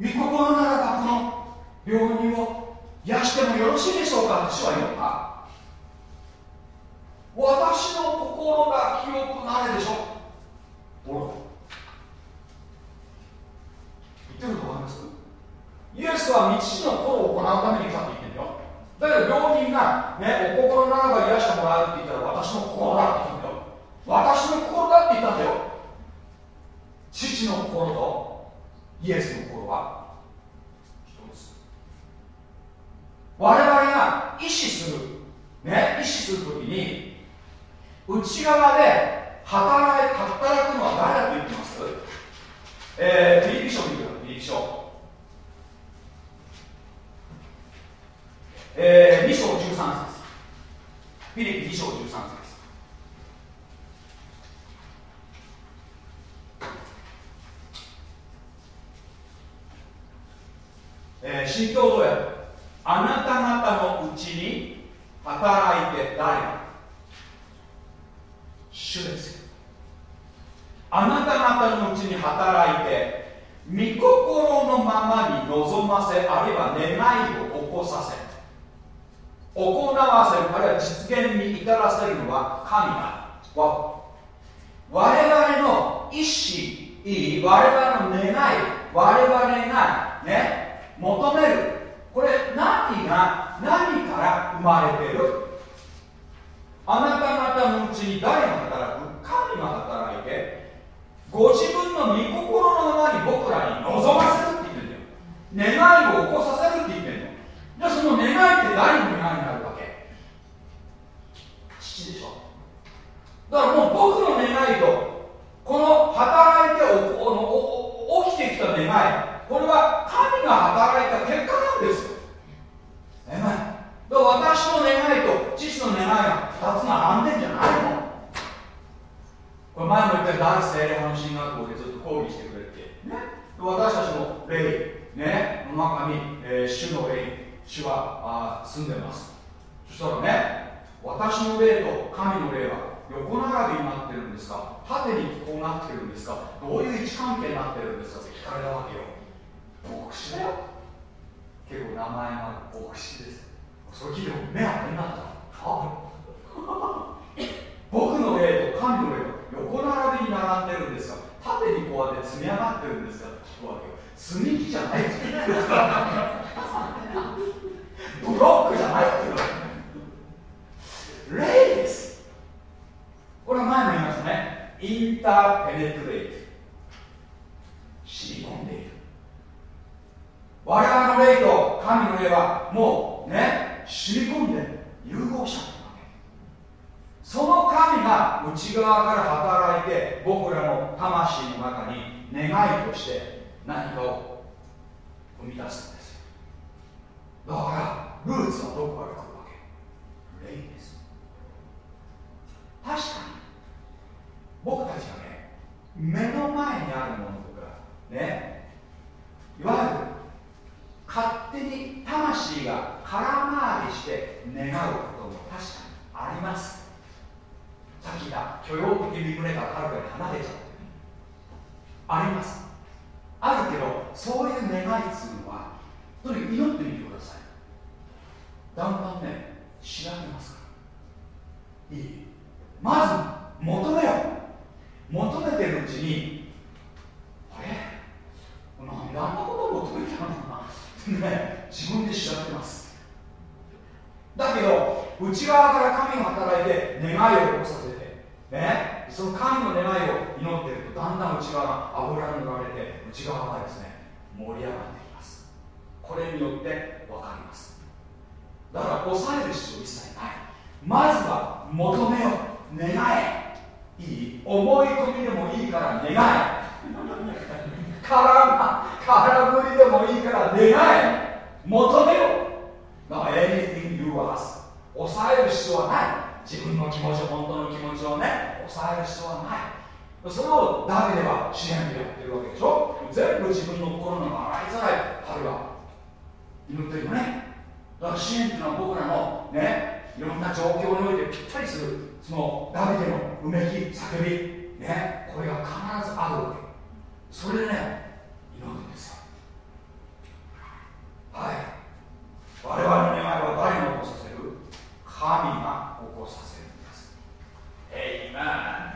御心ならばこの病人を癒してもよろしいでしょうか？主は言った。私の心が清くなれでしょ。ほらってることわかります？イエスは道のことを行うために来たって言ってるよ。だけど病人が、ね、お心ならば癒してもらうって言ったら私の心だって言うんだよ。私の心だって言ったんだよ。父の心とイエスの心は。一つ。我々が意志するね意志するときに内側で働い働くのは誰だと言ってます？えー、フィリピ書見てくださいフィリピ書えー、2章13節。フィリピン2章13節。えー、新共同訳あなた方のうちに働いて誰？が主ですあなた方のうちに働いて御心のままに望ませあるいは願いを起こさせ。行わせるあるいは実現に至らせるのは神だ。我々の意志我々の願い我々がね求める。これ何が何から生まれてる？あなた方のうちに誰が働く？神が働いて。ご自分の御心のままに僕らに望ませるって言ってんだよ。願いを起こさせるって言ってんだよじゃあその願いって誰の願いになるわけ。父でしょ。だからもう僕の願いとこの働いてお起きてきた願いこれは神が働いた結果なんですよ。えだから私の願いと父の願いが2つ並んでんじゃないの。これ前も言った大聖霊派の進学校でずっと講義してくれて、ね、私たちの霊、ね、の中に、えー、主の霊主はあ住んでます。そしたらね私の霊と神の霊は横並びになってるんですか？縦にこうなってるんですか？どういう位置関係になってるんですか？って聞かれたわけよ。牧師だよ。結構名前が牧師です。それ聞いても目当てになったは僕の霊と神の霊と横並びに並んでるんですよ。縦にこうやって積み上がってるんですよ。聞くわけよ。積み木じゃないブロックじゃないっていう霊です。これは前も言いましたね。インターペネトレイト。染み込んでいる。我々の霊と神の霊はもうね染み込んで融合しちゃってるわけその神が内側から働いて僕らの魂の中に願いとして何かを生み出すんですだからルーツはどこから来るわけ？霊です。確かに僕たちがね目の前にあるものとかねいわゆる勝手に魂が空回りして願うことも確かにあります。さっき言った許容的身胸からはるかに離れちゃうあります。あるけどそういう願いっつうのはとにかく祈ってみてください。だんだんね調べますから。いい？まず求めよ求めてるうちにあれ？なんであんなことを求めたのかな？ね、自分で調べます。だけど内側から神が働いて願いを起こさせてねその神の願いを祈っているとだんだん内側が油に塗られて内側がですね盛り上がってきます。これによって分かります。だから抑える必要一切ない。まずは求めよ願え。いい。思い込みでもいいから願え。空空振りでもいいから願え。求めよだから anything you ask. 抑える必要はない。自分の気持ち本当の気持ちをね抑える必要はない。それをダビデは支援でやってるわけでしょ。全部自分の心の洗いざらい春は祈ってるよね。だから支援っていうのは僕らのねいろんな状況においてぴったりする。そのダビデのうめき叫び。ねこれが必ずあるわけ。それでね祈るんですよはい我々の願いは誰が起こさせる神が起こさせるんですえいま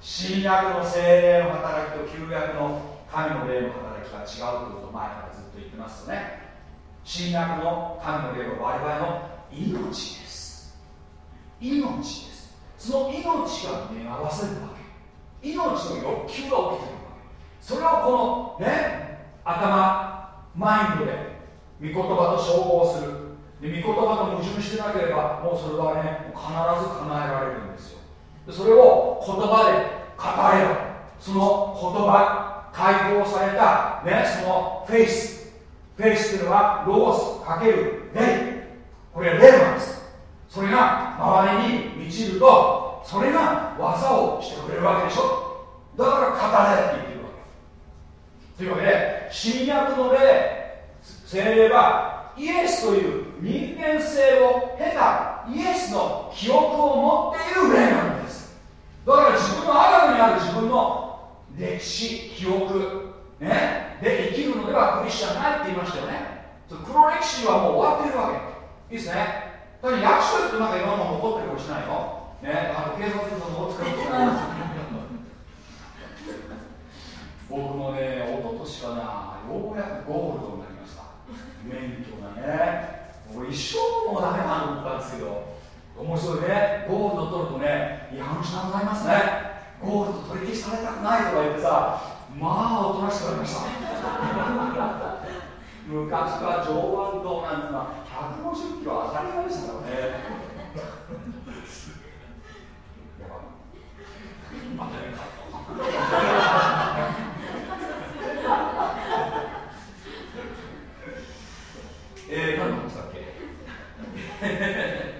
新約の精霊の働きと旧約の神の霊の働きが違うということを前からずっと言ってますよね。新約の神の霊は我々の命です。命です。その命が願わせるわけ。命の欲求が起きてるわけ。それをこのね頭マインドで御言葉と照合する。で御言葉と矛盾してなければもうそれはね必ず叶えられるんですよ。それを言葉で語ればその言葉解放された、ね、そのフェイス。フェイスっていうのはロゴスかける霊。これは霊なんです。それが周りに満ちるとそれが技をしてくれるわけでしょ。だから語れって言ってるわけ。というわけで新約の霊精霊はイエスという人間性を経たイエスの記憶を持っている霊なんです。だから自分のアダムにある自分の歴史記憶ね。で生きるのではクリスチャンないって言いましたよね。黒歴史はもう終わってるわけ。いいですね。だから役所ってなんかいろんなの残ってるかもしれないよ。ね。あの警察の持ってくる僕もね一昨年かなようやくゴールドになりました。免許がね。もう一生もダメなと思ったんですけど面白いね。ゴールド取るとね違反しなくなりますね。ゴールド取り消しされたくないとか言ってさまあおとなしくなりました。昔は上腕道なんてのは150キロ当たり前でしたからね。えー、何の話だっけ？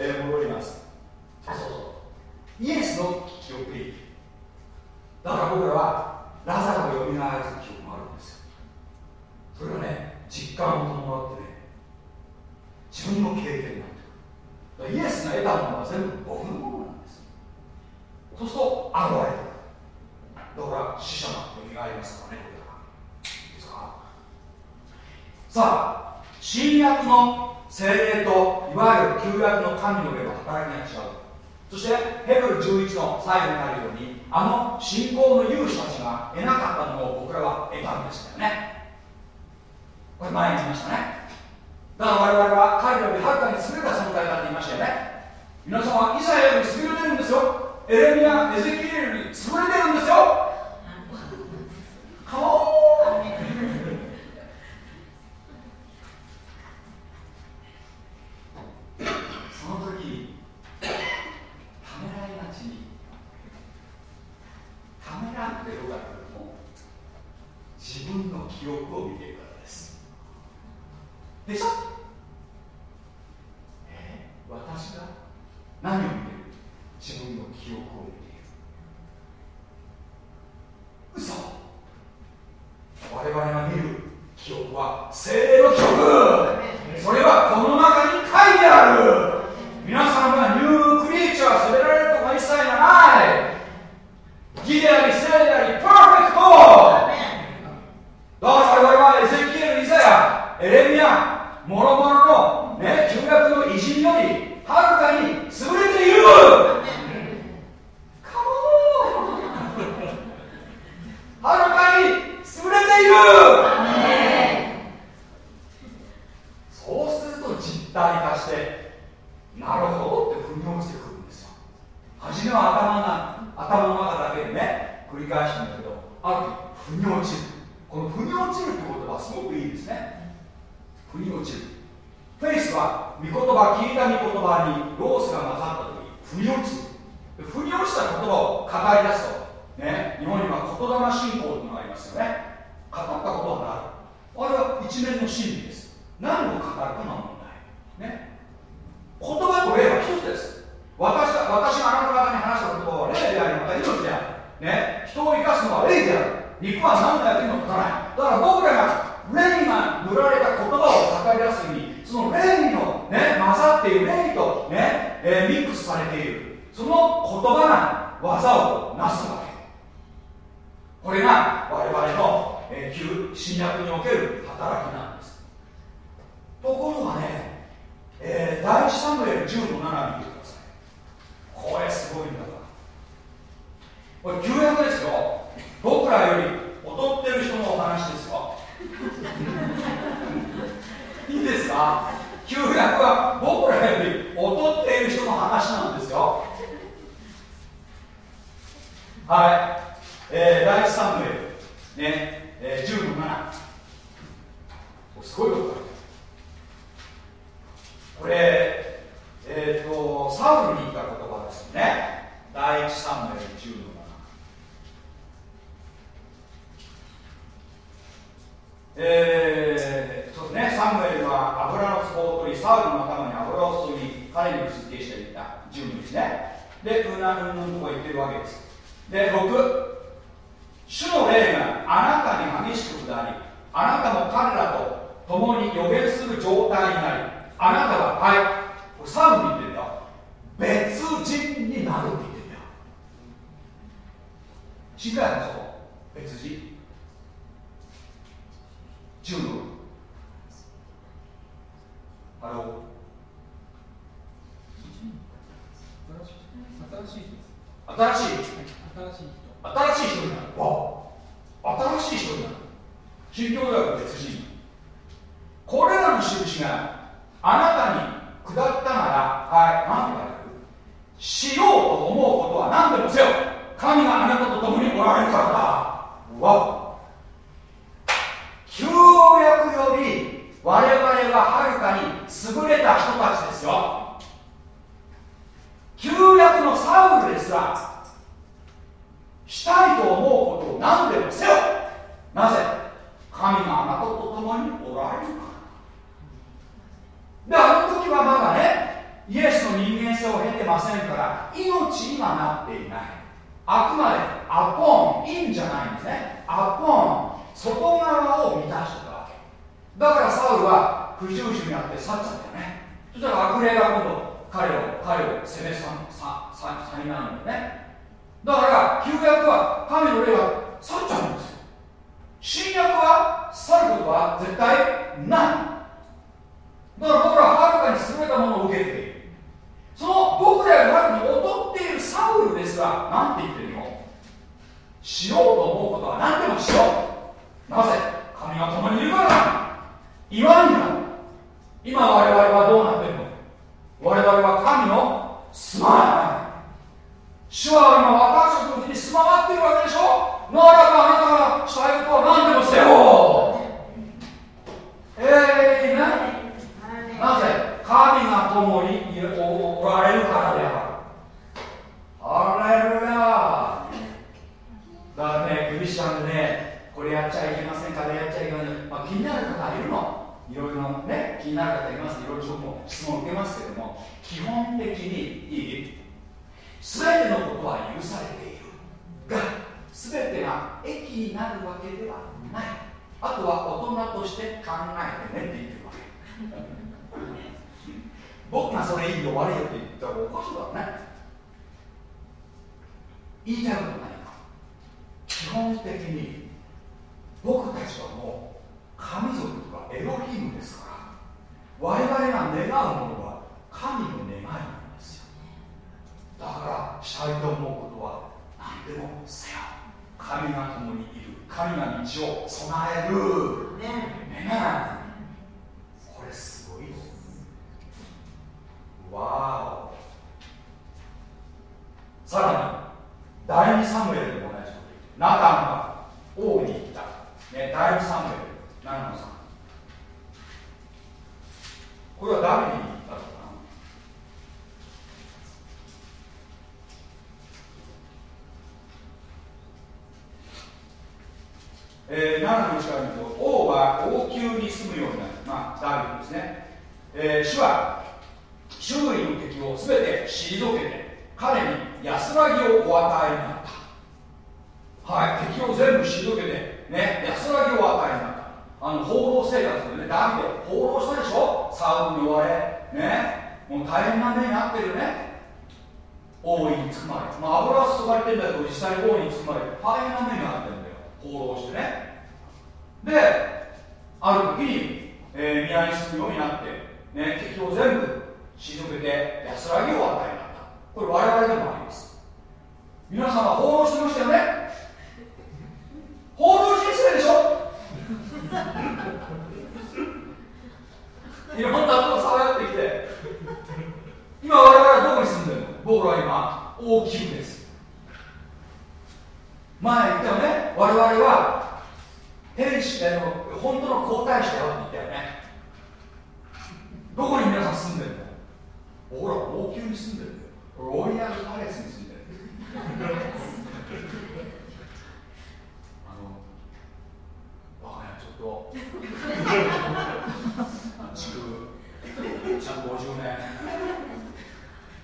えー、戻ります。そうそう。そうイエスの記憶でいいだから僕らはラザロをよみがえらせる記憶もあるんですよ。それはね実感を伴ってね自分の経験になんてイエスが得たものは全部僕のものなんですそうすると現れる。だから死者がよみがえりますからねこれから。いいですか？さあ新約の精霊といわゆる旧約の神の上の働きが違う。そしてヘブル11の最後にあるようにあの信仰の勇士たちが得なかったものを僕らは得たんですよね。これ前に言いましたね。だから我々は彼らよりはるかに優れた存在だって言いましたよね。皆さんはイザヤより優れてるんですよ。エレミアエゼキエルより優れてるんですよ。カモその時ためらいがちにためらってけども自分の記憶を見ているからです。でしょ？え私が何を見ている？自分の記憶を見ている。嘘。我々が見る記憶は精霊の記憶。それはこの中に書いてある。皆さんはニュークリーチャー責められるとか一切がない義であり聖でありパーフェクトだから我々はエゼキエル・イザヤエレミアもろもろのね旧約の偉人よりはるかに優れている!カモンはるかに優れている!そうすると実体化してなるほどって腑に落ちてくるんですよ。初めは頭な頭の中だけでね繰り返したんだけどある時腑に落ちる。この腑に落ちるって言葉はすごくいいですね。腑に落ちる。フェイスは御言葉聞いた御言葉にロースが混ざった時腑に落ちる。腑に落ちた言葉を語り出すとね日本には言霊信仰というのがありますよね。語ったことはなるあれは一面の真理です。何を語るかの問題ね。言葉と霊は一つです。私が私があなた方に話した言葉は霊でありまた命である。ね人を生かすのは霊である。肉は何だやっても立たない。だから僕らが霊が塗られた言葉を語り出す時にその霊のね混ざっている霊とね、えー、ミックスされている。その言葉が技をなすわけ。これが我々の、えー、旧新約における働きなんです。ところがね、えー、第一サムエル10の7見てくださいこれすごいんだから。これ旧約ですよ。僕らより劣ってる人のお話ですよ。いいですか？旧約は僕らより劣っている人の話なんですよ。はい、えー、第一サムエルね、えー、10の7すごいことだ。これえっ、ー、とサウルに言った言葉ですね第一サムエル10の7えー、そうですね、サムエルは油の壺を取り、サウルの頭に油を注ぎ、彼に設定していった準備ですね。で、ウナウンのとこ言ってるわけです。で、6、主の霊があなたに激しく下り、あなたも彼らと共に予言する状態になり、あなたは、はい、サウルに言ってんだ。別人になるって言ってんだよ。違うのそこ、別人。10のハロー。新しい新しい新しい人。になる新しい人になる。新教大学別人。これらの印があなたに下ったならはい何て書いてあるしようと思うことは何でもせよ。神があなたと共におられるからだ。わ旧約より我々ははるかに優れた人たちですよ。旧約のサウルですらしたいと思うことを何でもせよ。なぜ？神があなたと共におられるから。であの時はまだねイエスの人間性を経てませんから命にはなっていない。あくまでアポンインじゃないんですね。アポン外側を満たしてたわけ。だからサウルは不従順になって去っちゃったよね。そしたら悪霊が今度彼を彼を責めささささになるんだよね。だから旧約は神の霊は去っちゃうんですよ。新約は去ることは絶対ない。だから僕らはったものを受けているその僕らが神に劣っているサウルですら何て言ってるの？しようと思うことは何でもしよう。なぜ？神が共にいるから言わんだ今我々はどうなってるの？我々は神の住まない。主は今私たちのうちに住まわっているわけでしょ？ならばあなたがしたいことは何でもせよええー、ねなぜ神が共におられるからであるハレルヤだからねクリスチャンでねこれやっちゃいけませんかねやっちゃいけません、まあ、気になる方いるのいろいろね気になる方いますいろいろ質問を受けますけども基本的にいい全てのことは許されているが全てが益になるわけではないあとは大人として考えてねって言ってるわけ僕がそれいいよ悪いよって言ったらおかしいだろね言いたいことないか。基本的に僕たちはもう神族とかエロヒムですから。我々が願うものは神の願いなんだからしたいと思うことは何でもせよ。神が共にいる。神が道を備える。ねねこれすごいよわお。さらに第二サムエルでも同じことナタンが王に言った、ね、第二サムエル7の3これは誰に言ったのかな？えー、7の1から見ると王は王宮に住むようになる。まあダビデですね、えー、主は周囲の敵を全て退けて彼に安らぎをお与えになった。はい敵を全部退けてね安らぎをお与えになった。あの放浪生活でねダビデ放浪したでしょ？サウルに追われ。ね。もう大変な目に遭ってるね。王位に包まれまあ油は注がれてんだけど実際に王位に包まれ大変な目に遭ってるんだよ。放浪してね。である時に、えー、宮に住むようになって、ね、敵を全部退けて安らぎを与えになったこれ我々でもあります。皆さんは放浪してましたよね。放浪人生でしょ。いろんなことさまよってきて。今我々はどこに住んでるの？僕らは今大きいんです。前言ったよね。我々は天使での本当の皇太子だよって言ったよね。どこに皆さん住んでるの？僕ら王宮に住んでるロイヤルパレスに住んでるあの我が家ちょっと築150年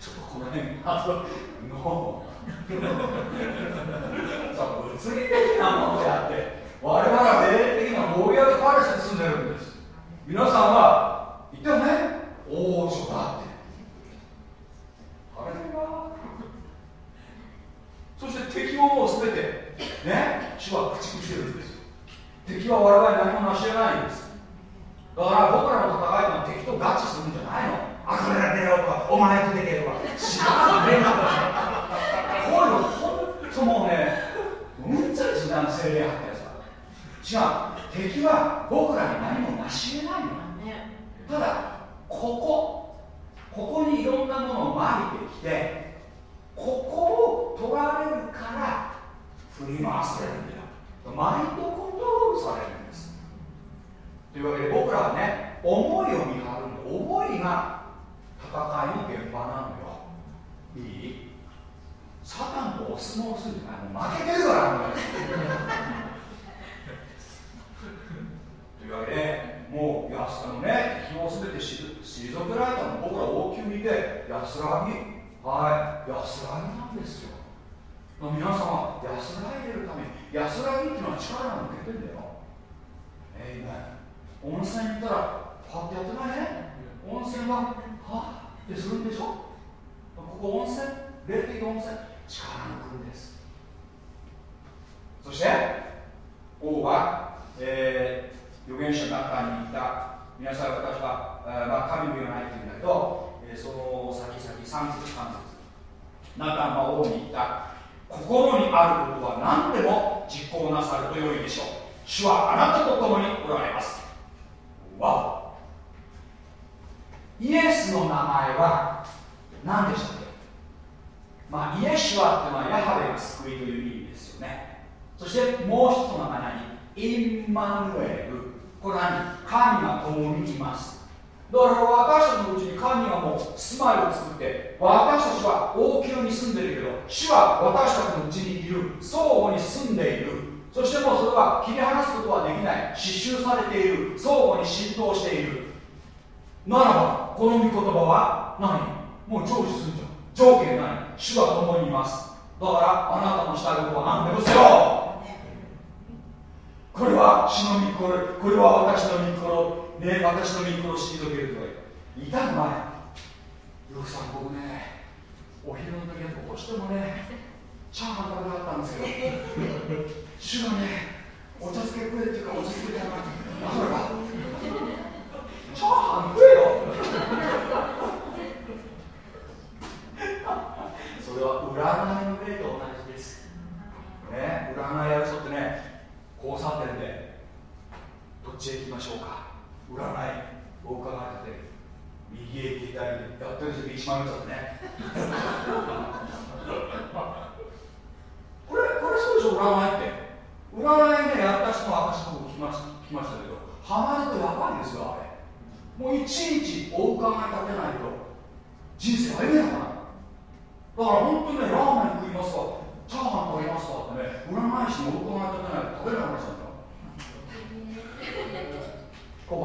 ちょっとこの辺あとの物理的なものであって我々は霊的なロイヤルパレスに住んでるんです皆さんは言ってよ。ね王女だってあれがそして敵をもう全てね主は駆逐してるんです敵は我々何も成し得ないんです。だから僕らの戦いは敵と合致するんじゃないの。あこれだけよとかお前と出てとか。知らねえこういうの本当もうねうんざりするな精霊派ってやつは違う。敵は僕らに何も成し得ないの、ただここここにいろんなものをまいてきてここを取られるから振り回されるんだよ。マインドコントロールされるんです。というわけで僕らはね思いを見張るんで思いが戦いの現場なのよ。いい？サタンとお相撲するじゃない負けてるから というわけでもう安のね敵を全て退けられたの。僕ら王宮にいて安らぎ。はい。安らぎなんですよ。皆さんは安らいでるために安らぎっていうのは力が抜けてんだよ。えいね温泉行ったらパッてやってないね。温泉ははってするんでしょ。ここ温泉霊的温泉。力の国です。そして王は、えー、預言者の中にいた皆さん私は、えーまあ、神の言わないって言うんだけどでその先々3節3節ナタンは王に言った。心にあることは何でも実行なさると良いでしょう。主はあなたと共におられます。わお。イエスの名前は何でしたっけ？まあイエシュアってのはヤハベが救いという意味ですよね。そしてもう一つの名前何インマヌエル。これ何神が共にいます。だから私たちのうちに神がもう住まいを作って私たちは王宮に住んでいるけど主は私たちのうちにいる。相互に住んでいる。そしてもうそれは切り離すことはできない。刺繍されている。相互に浸透している。ならばこの御言葉は何？もう成就するじゃ。ん条件何主は共にいます。だからあなたのしたいことは何でもせよ。これは主の御心これは私の御心ね私の御心を退けると言いたくないよくさん僕ねお昼の時はどうしてもねチャーハン食べたかったんですけど 主がねお茶漬けくれっていうかお茶漬けじゃなくてだか。チャーハン食えよ。それは占いの例と同じです。ね占いやる人ってね交差点でどっちへ行きましょうか？占いお伺いて右へ左へやってる人一番目だってね。これこれそうでしょ占いって。占いねやった人は私も聞きました聞きましたけどハマるとやばいですよあれ。もういちいちお伺い立てないと人生歩めなくなる。だから本当にねラーメン食いますかチャーハン食べますかってね占い師にお伺い立てないと食べれなくなっちゃうん。だこ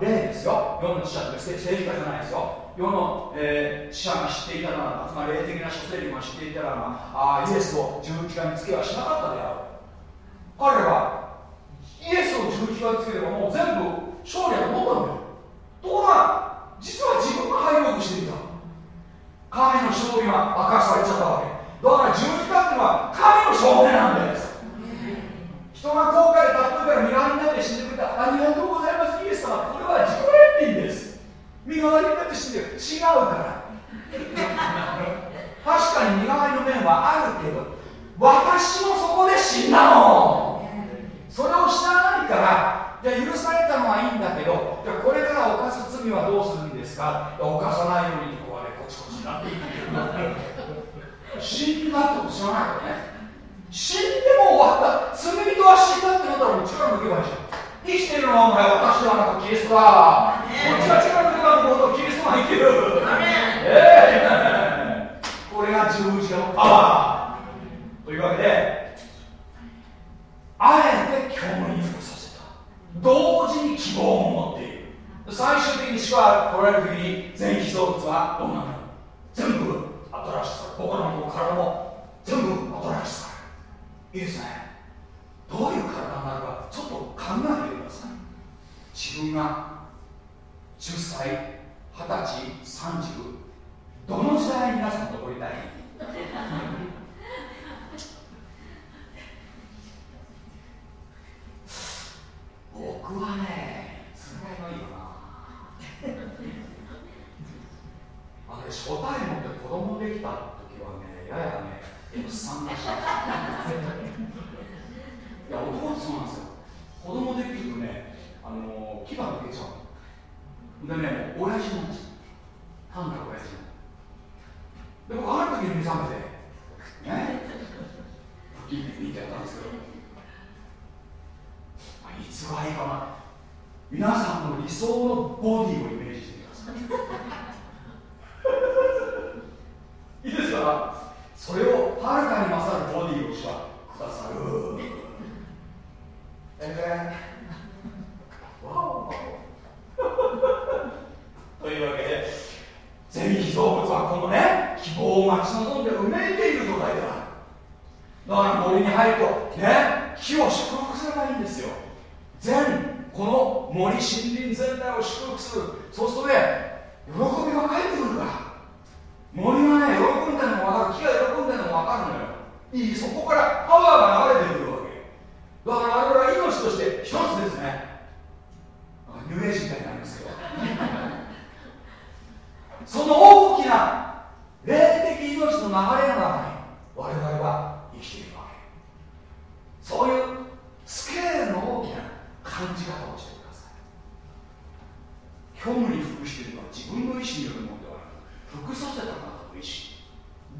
例ですよ。世の知者政治家じゃないですよ。世の、えー、知者が知っていたならばつまり霊的な諸勢力が知っていたならばあイエスを十字架につけはしなかったであろう。彼らはイエスを十字架につければもう全部勝利は持ったんだよ。ところが実は自分が敗北していた。神の勝利は明かされちゃったわけ。だから十字架っていうのは神の勝利なんです。人が後悔たっぷりから身軽になって死んでくれたあ日本こで様これは自己憐憫です。身代わりになって死んでる。違うから。確かに身代わりの面はあるけど私もそこで死んだのそれを知らないからじゃ許されたのはいいんだけどじゃこれから犯す罪はどうするんですか？犯さないようにとこはねこちこちなっていく。死んだってこと知らないよね。死んでも終わった。罪人は死んだってことは力抜けばいいじゃん。生きてるのはお前私ではなくキリストだ。こっちが近くにかむほどキリストが生きる、これが十字架のパワー。というわけであえて共に服させた。同時に希望を持っている。最終的に主は来られる時に全被造物はどうなる全部新しさ僕らの体も全部新しさいいですね。どういう体になるかちょっと考えてください。自分が10歳20歳30どの時代に皆さん残りたい？僕はねそれがいいかな。あれ初対持って子供できた時はねややねおっさんらしい。いや男ってそうなんですよ。子供できるとねあの牙抜けちゃう。でね親父なんです単なる親父で僕ある時に目覚めてねピッピッてやったんですけど。いつがいいかな。皆さんの理想のボディをイメージしてください。いいですか？それをはるかに勝るボディをしはくださる。えー、わおというわけで全被造物はこのね希望を待ち望んでうめいている状態である。だから森に入るとね木を祝福すればいいんですよ。全この森森林全体を祝福する。そうするとね喜びが返ってくるから。森がね喜んでるのも分かる。木が喜んでるのも分かるのよ。いいそこからパワーが流れてくるわだから我々は命として一つですね。ニューエイジみたいになりますけど その大きな霊的命の流れの中に我々は生きているわけ。そういうスケールの大きな感じ方をしてください。虚無に服しているのは自分の意思によるものではなく服させた方の意思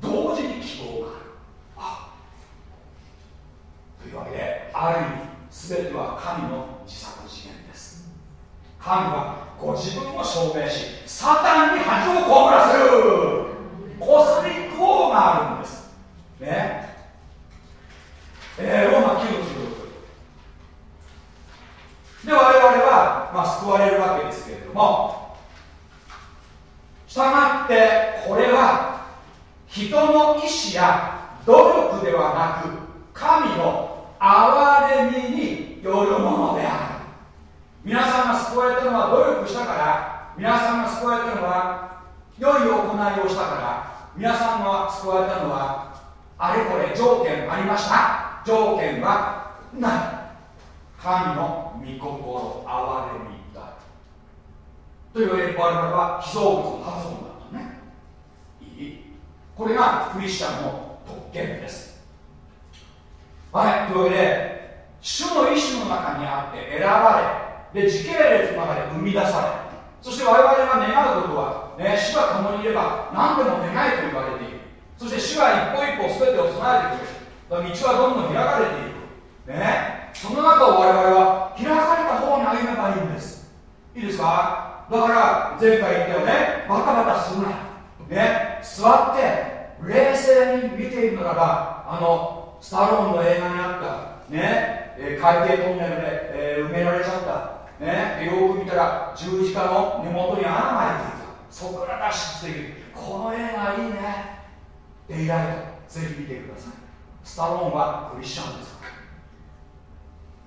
同時に希望がある。あというわけである意味全ては神の自作自演です。神はご自分を証明しサタンに恥を被らせる。コスミック王があるんです。ね。えー、ローマ9の16で我々は、まあ、救われるわけですけれどもしたがってこれは人の意志や努力ではなく神の憐れみによるものである。皆さんが救われたのは努力したから皆さんが救われたのは良い行いをしたから皆さんが救われたのはあれこれ条件ありました？条件はない。神の御心憐れみだ。というわけで我々は被造物の発音だったね。いい。これがクリスチャンの特権です。はい。というわけで主の意志の中にあって選ばれで時系列の中で生み出されそして我々が願うことは、ね、主が共にいれば何でも願いと言われている。そして主は一歩一歩全てを備えてくれる。道はどんどん開かれていく。ね。その中を我々は開かれた方に歩めばいいんです。いいですか？だから前回言ったよねバタバタするな。ね。座って冷静に見ているならばあのスタローンの映画にあったね、え海底トンネルで、えー、埋められちゃったねよく見たら十字架の根元に穴が開いていた。そこから脱出できる。この映画いいね。デイライトぜひ見てください。スタローンはクリスチャンです。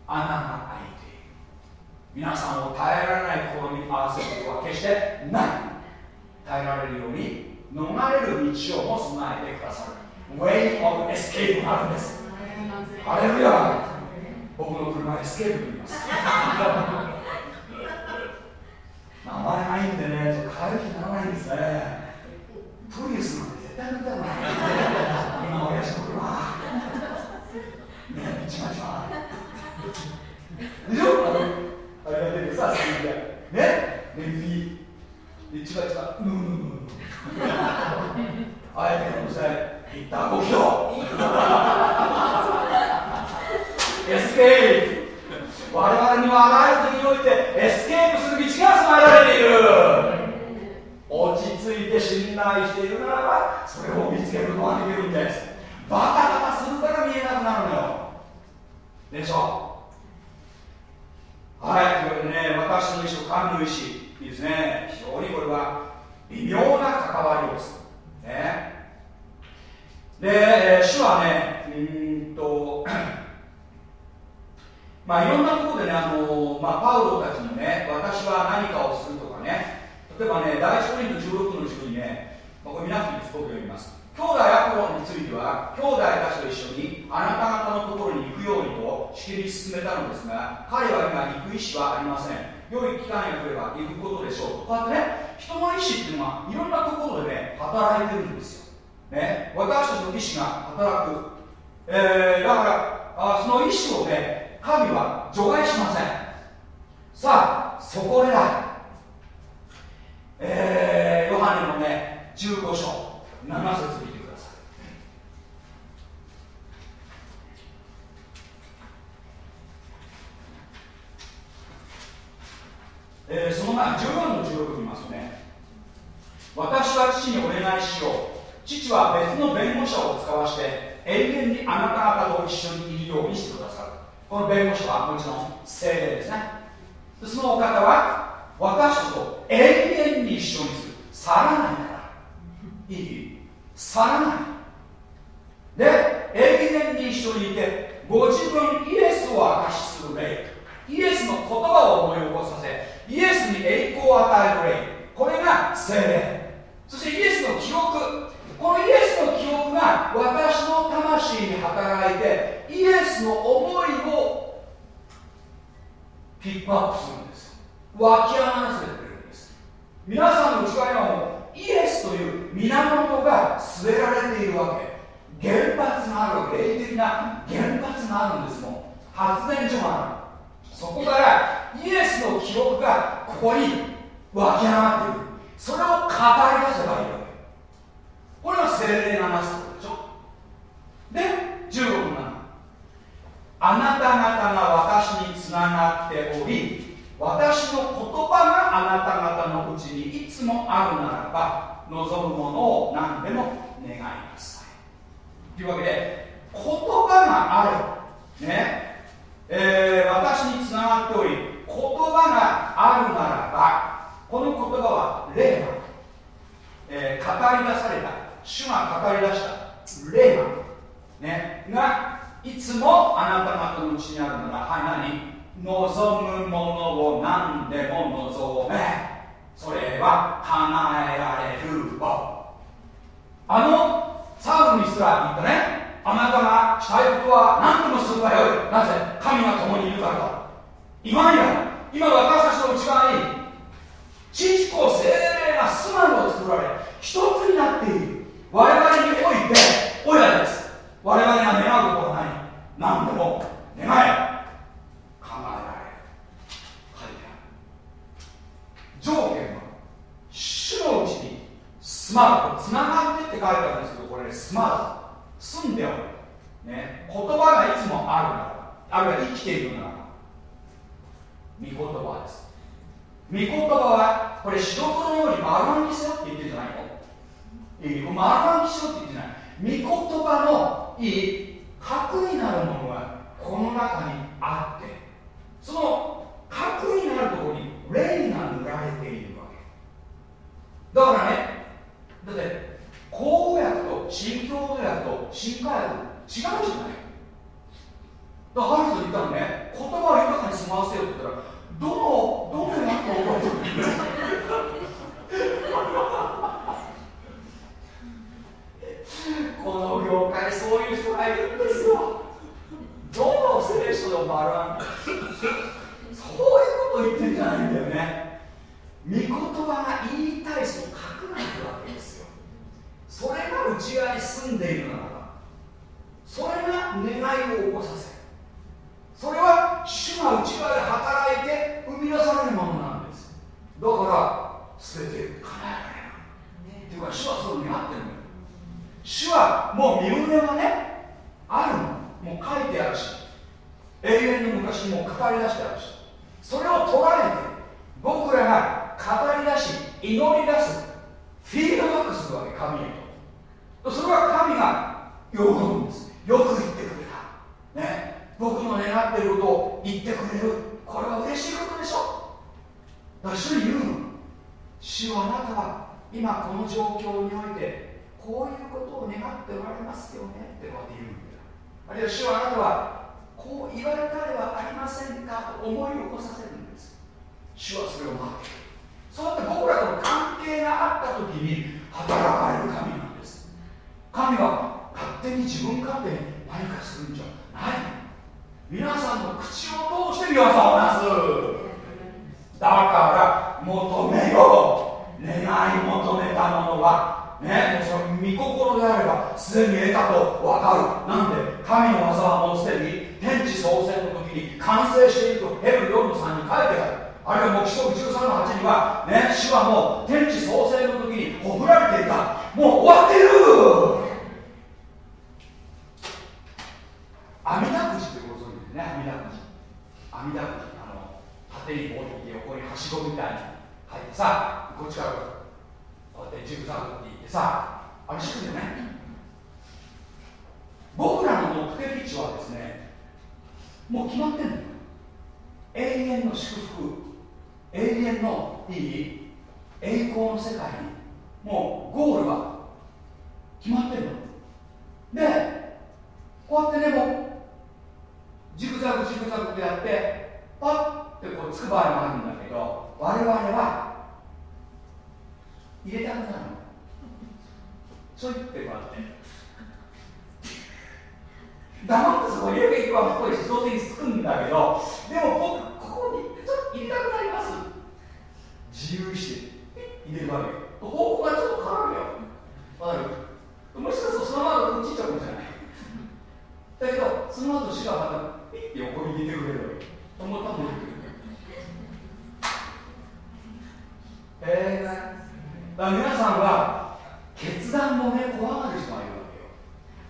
穴が開いている。皆さんを耐えられない試みに会わせることは決してない。耐えられるように逃れる道をも備えてくださる。Way of Escape があるんです。ハレルヤ僕の車エスケープと言います。名前がいいんでね変える気にならないんですね。プリウスなんて絶対乗りたくない。今親父の車。ねえちまちまでしょあれが出てさスピーでねで次でちまちまぬぬぬぬあえての時代一旦ご披露エスケープ。我々にはあらゆる時においてエスケープする道が備えられている。落ち着いて信頼しているならばそれを見つけることができるんです。バタバタするから見えなくなるのよ。でしょ？はいというわけでね私の意思と神の意思いいですね。非常にこれは微妙な関わりをする。ね、で主はねうんと まあいろんなところでねあの、まあ、パウロたちのね私は何かをするとかね例えばね第一コリント16の1にね、まあ、これ皆さんにすごく読みます。兄弟アポロンについては兄弟たちと一緒にあなた方のところに行くようにとしきり進めたのですが彼は今行く意思はありません。良い機会が来れば行くことでしょう。こうやってね人の意思っていうのはいろんなところでね働いてるんですよ。ね、私たちの意思が働く、えー、だからあその意思をね神は除外しません。さあそこでだ。えー、ヨハネのね15章7節見てください。えー、その前14の16見ますね。私は父にお願いしよう。父は別の弁護士を使わして永遠にあなた方と一緒にいるようにしてくださる。この弁護士はもちろん精霊ですね。そのお方は私と永遠に一緒にする。去らないから。いい？去らない。で永遠に一緒にいてご自分イエスを明かしする霊。イエスの言葉を思い起こさせイエスに栄光を与える霊。これが精霊。そしてイエスの記憶。このイエスの記憶が私の魂に働いてイエスの思いをピックアップするんです。湧き上がらせてくれるんです皆さんの内側にはもうイエスという源が据えられているわけ。原発がある霊的な原発があるんですもん。発電所がある。そこからイエスの記憶がここに湧き上がってくる。それを語り出せばいいわこれが精霊がなすことでしょ？で15の7あなた方が私につながっており私の言葉があなた方のうちにいつもあるならば望むものを何でも願いなさい。というわけで言葉があるね？えー、私につながっており言葉があるならばこの言葉は霊馬、えー、語り出された。主が語り出した。霊馬、ね、がいつもあなた方のうちにあるならはい何？望むものを何でも望め。それは叶えられるわ。あのサウルにすら言ったね。あなたがしたいことは何でもするがよい。なぜ？神が共にいるからだ。今や今私たちの内側に父子精霊が住まいを作られ一つになっている。我々において親です我々が願うことは何？何でも願えられる。書いてある条件は主のうちに住まうつながってって書いてあるんですけどこれね住まう住んでおる、ね、言葉がいつもある。ならあるいは生きているなら御言葉です。御言葉はこれ白黒のように丸暗記せよって言ってるじゃない？のいい丸暗記しろって言ってない御言葉のいい核になるものがこの中にあって。その核になるところに霊が塗られているわけだからねだって口語訳と新共同訳と新科訳違うじゃないだからある人言ったのね言葉を豊かに住ませようって言ったらどのどの訳を覚えてるこの業界そういう人がいるんですよ。どの聖書でも丸暗そういうこと言ってんじゃないんだよね。御言葉が言いたいその書くないわけですよ。それが内側に住んでいるならばそれが願いを起こさせる。それは主が内側で働いて生み出されるものなんです。だから全てて叶えられる、っていうか主はそう願ってるのよ。主はもう身胸はねあるの。もう書いてあるし永遠の昔にもう語り出してあるしそれを捉えて僕らが語り出し祈り出すフィードバックするわけ神へと。それは神が喜ぶんです。よく言ってくれた。ね。僕の願っていることを言ってくれる。これは嬉しいことでしょ。だから主に言うの。主はあなたは今この状況においてこういうことを願っておられますよねってこう言うんだよ。あるいは主はあなたはこう言われたではありませんかと思い起こさせるんです。主はそれを待っている。そうやって僕らとの関係があった時に働かれる神なんです。神は勝手に自分勝手に何かするんじゃない。皆さんの口を通して皆さんをなす。だから求めよう。願い求めたものはねその御心であればすでに得たと分かる。なんで神の技はもうすでに天地創生の時に完成しているとヘブル4の3に書いてある。あるいは黙示録13の8には、ね、主はもう天地創生の時にほふられていた。もう終わってる。阿弥陀くじってご存知ですね阿弥陀くじ。阿弥陀くじあの縦にこう横にはしごみたいに入ってさこっちからってジグザグっていってさあれ知ってるよね僕らの目的地はですねもう決まってんの永遠の祝福永遠のいい栄光の世界にもうゴールは決まってるのでこうやってでもジグザグジグザグってやってパッてこうつく場合もあるんだけど我々は入れたくなるの。そう言ってもらって。黙ってそこ入れていけばここで自動的につくんだけどでも僕ここにちょっと入れたくなります。自由意志で入れるわけ方向がちょっと変わるよ。わかる？もしかするとそのままこっち行っちゃうかもしれない。だけどその後死がまたピッて横に入れてくれるわけ思ったもんえー、だから皆さんは決断もね怖がる人がいるわけよ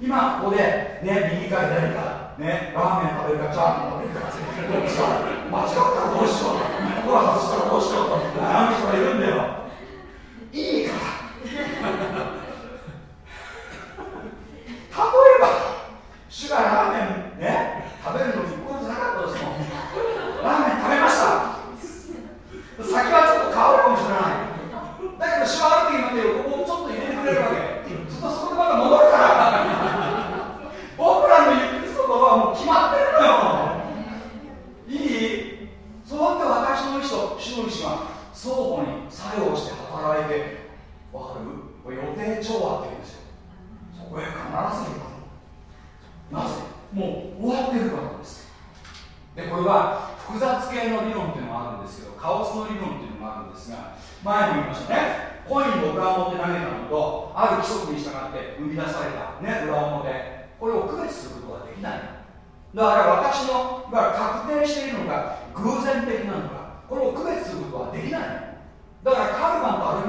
今ここでね右から左からねラーメン食べるかチャーハン食べるかどっちか間違ったらどうしようここ外したらどうしようと悩む人がいるんだよ。いいから。例えば主がラーメンね食べるのにこうじゃなかったとしてもラーメン食べました。先はちょっと変わるかもしれない。けど主はある時になってここをちょっと入れてくれるわけずっとそこでまた戻るから僕らの行くところはもう決まってるのよいいそうやって私の意思と主の意思が相互に作用して働いてわかる予定調和って言うんですよそこへ必ず行くなぜもう終わってるからですでこれは複雑系の理論っていうのがあるんですけどカオスの理論っていうのがあるんですが前に言いましたね。コインを裏表投げたのとある規則に従って生み出された、ね、裏表。これを区別することができない。だから私のが確定しているのか偶然的なのかこれを区別することはできない。だからカルマンとアル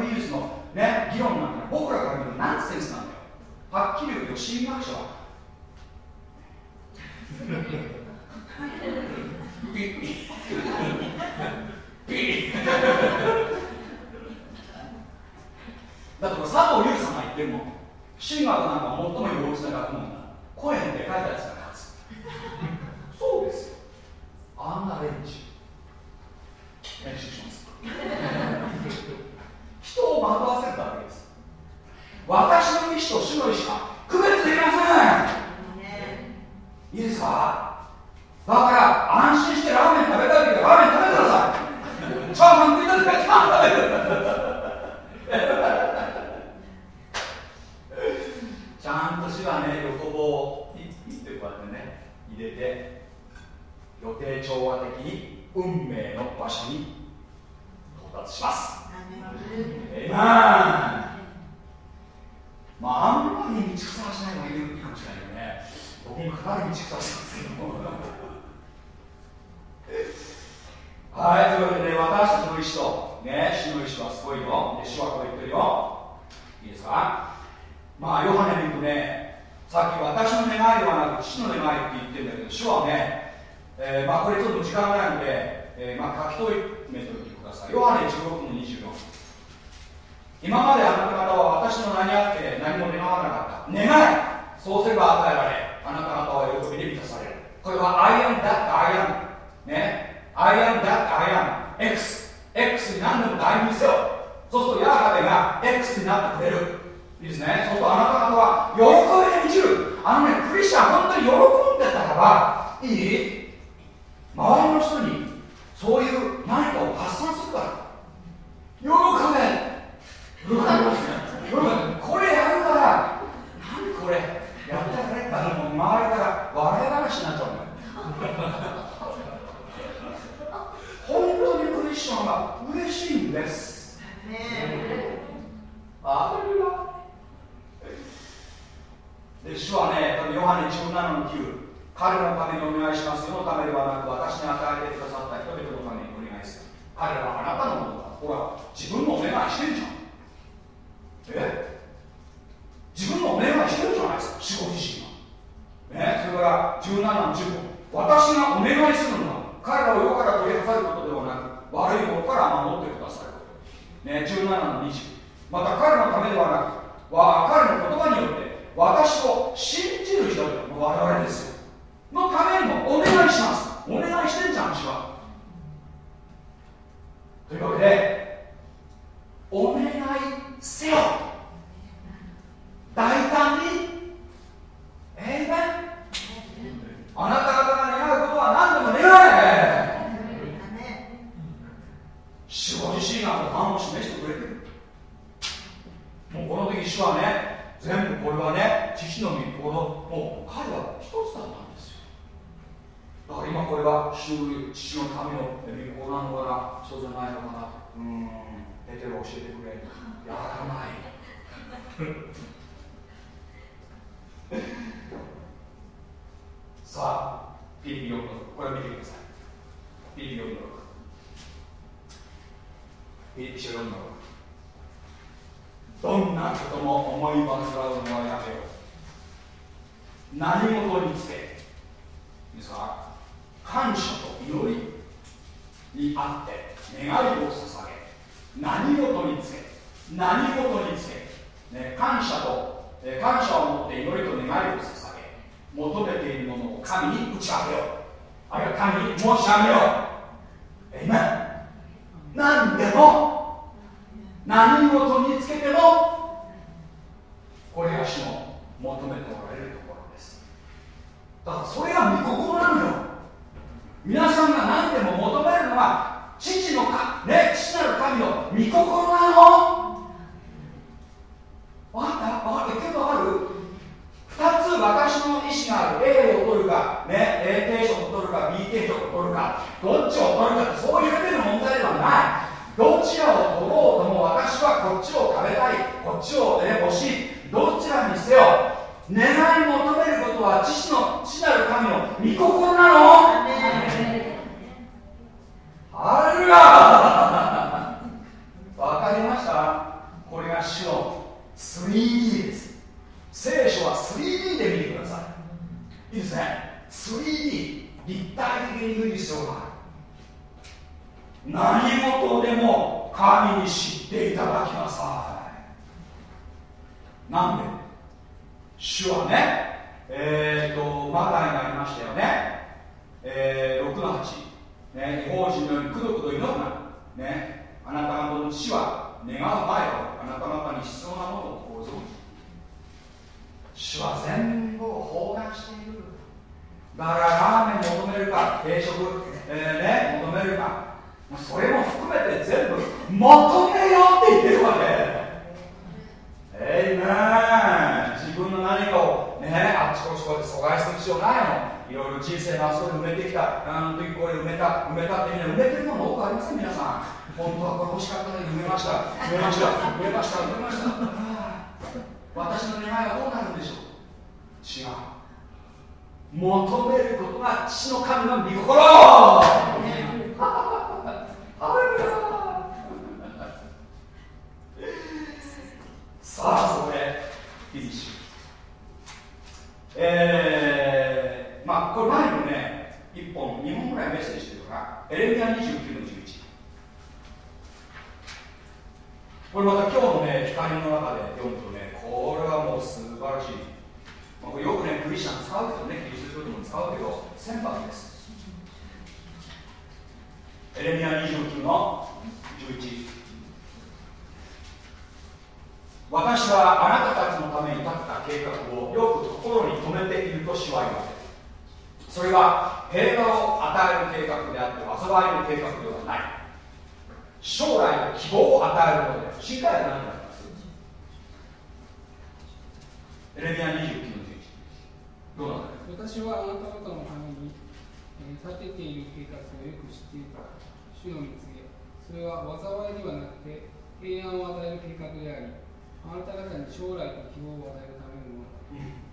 あなた方に将来と希望を与えるためのも。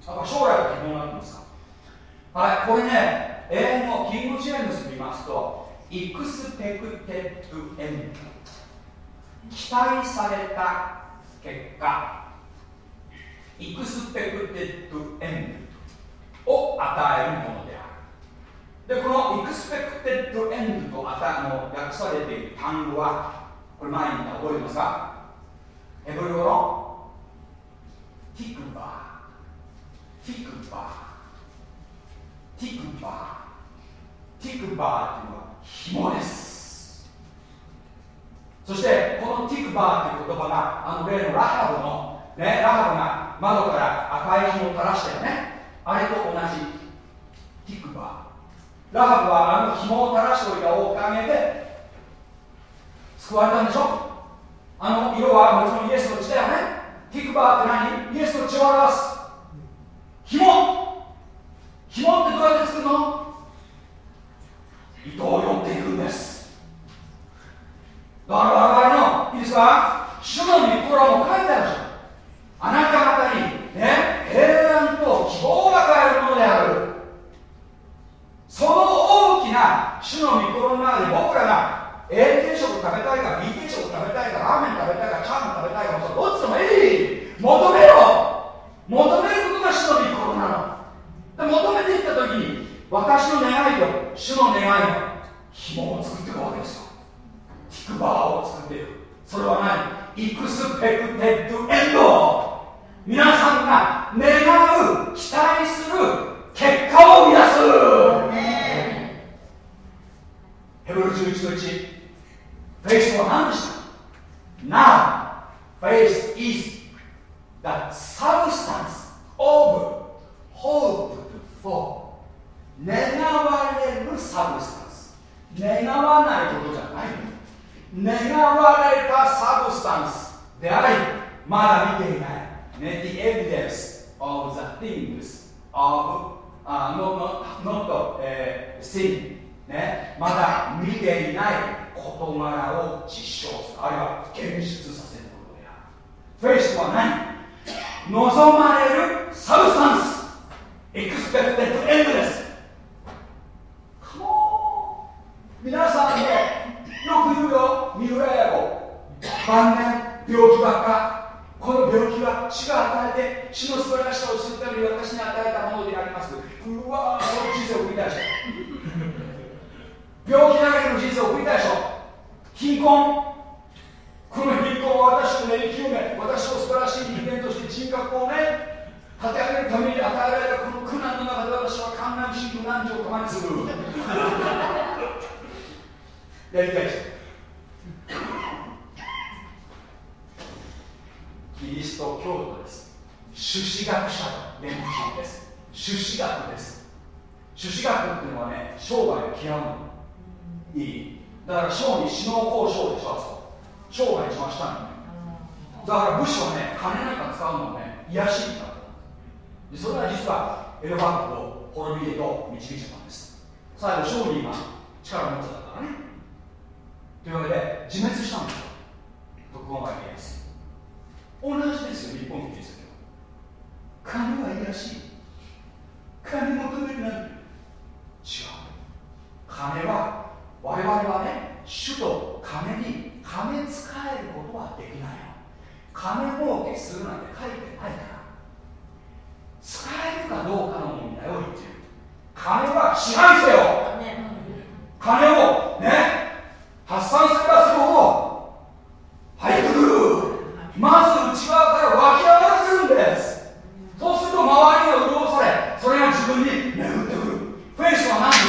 の、うん、将来と希望なってますか？はいこれね英語のキング・ジェームス見ますと expected end 期待された結果。 Expected end を与えるものである。でこの expected end とあたの訳されている単語はこれ前に言った覚えてますか？ヘブル語のティクバーティクバーティクバーティクバーっていうのは紐です。そしてこのティクバーっていう言葉があの例のラハブのねラハブが窓から赤い紐を垂らしたよねあれと同じティクバー。ラハブはあの紐を垂らしておいたおかげで救われたんでしょ？あの色はもちろんイエスの血だよね。ティクバーって何？イエスの血を表す。紐。紐ってどうやって作るの？糸を寄っていくんです。だから我々の。いいですか？主の御心も書いてあるじゃん。あなた方にね平安と希望が変えるものである。その大きな主の御心の中で僕らが A 定食食べたいか B 定食食べたいかラーメン食べたいかチャーハン食べたいかもどっちでもいい。求めろ。求めることが主の御心なの。で求めていった時に私の願いと主の願いが紐を作っていくわけですよ。ティクバーを作っていくそれは何イクスペクテッドエンド皆さんが願う期待する結果を生み出す。ヘブル11の1 Faith は何でした Now, faith is the substance of hope for 願われるサブスタンス願わないことじゃない願われた substance でありまだ見ていない、ね、The evidence of the things of、uh, not, not, not、uh, seen ね、まだ見ていない事柄を実証する。あるいは現実させることである。フェイスとは何？望まれるサブスタンス。エクスペクテッドエンドです皆さんねよく言うよ。三浦屋子晩年病気ばっか。この病気は主が与えて主の素晴らしさを知るために私に与えたものであります。うわーその人生を送りたいでしょ病気だらけの人生を送りたいでしょ貧困。この貧困は私のね生き埋め私を素晴らしい人間として人格をね立て上げるために与えられたこの苦難の中で私は観覧心と難事を我慢するやりたいですキリスト教徒です。朱子学者連中です。朱子学です。朱子学っていうのはね生涯を極むいい。だから小に死の交渉でしょあそこが一番下にね。だから武士はね金なんか使うのはね癒しになる。それは実はエレファントを滅びへと導いたんです。最後勝利が力を持っちゃったからね。というわけで自滅したんですよ。徳川家康同じですよ日本のキリスト教。金は癒し。金求めるなんて違う。金は我々はね主と金に金使えることはできないの金儲けするなんて書いてないから。使えるかどうかの問題を言ってる。金は支配せよ。金をね発散すればするほど入ってくる。まず内側から湧き上がらせるんです。そうすると周りが潤されそれが自分に巡ってくる。フェイスは何でし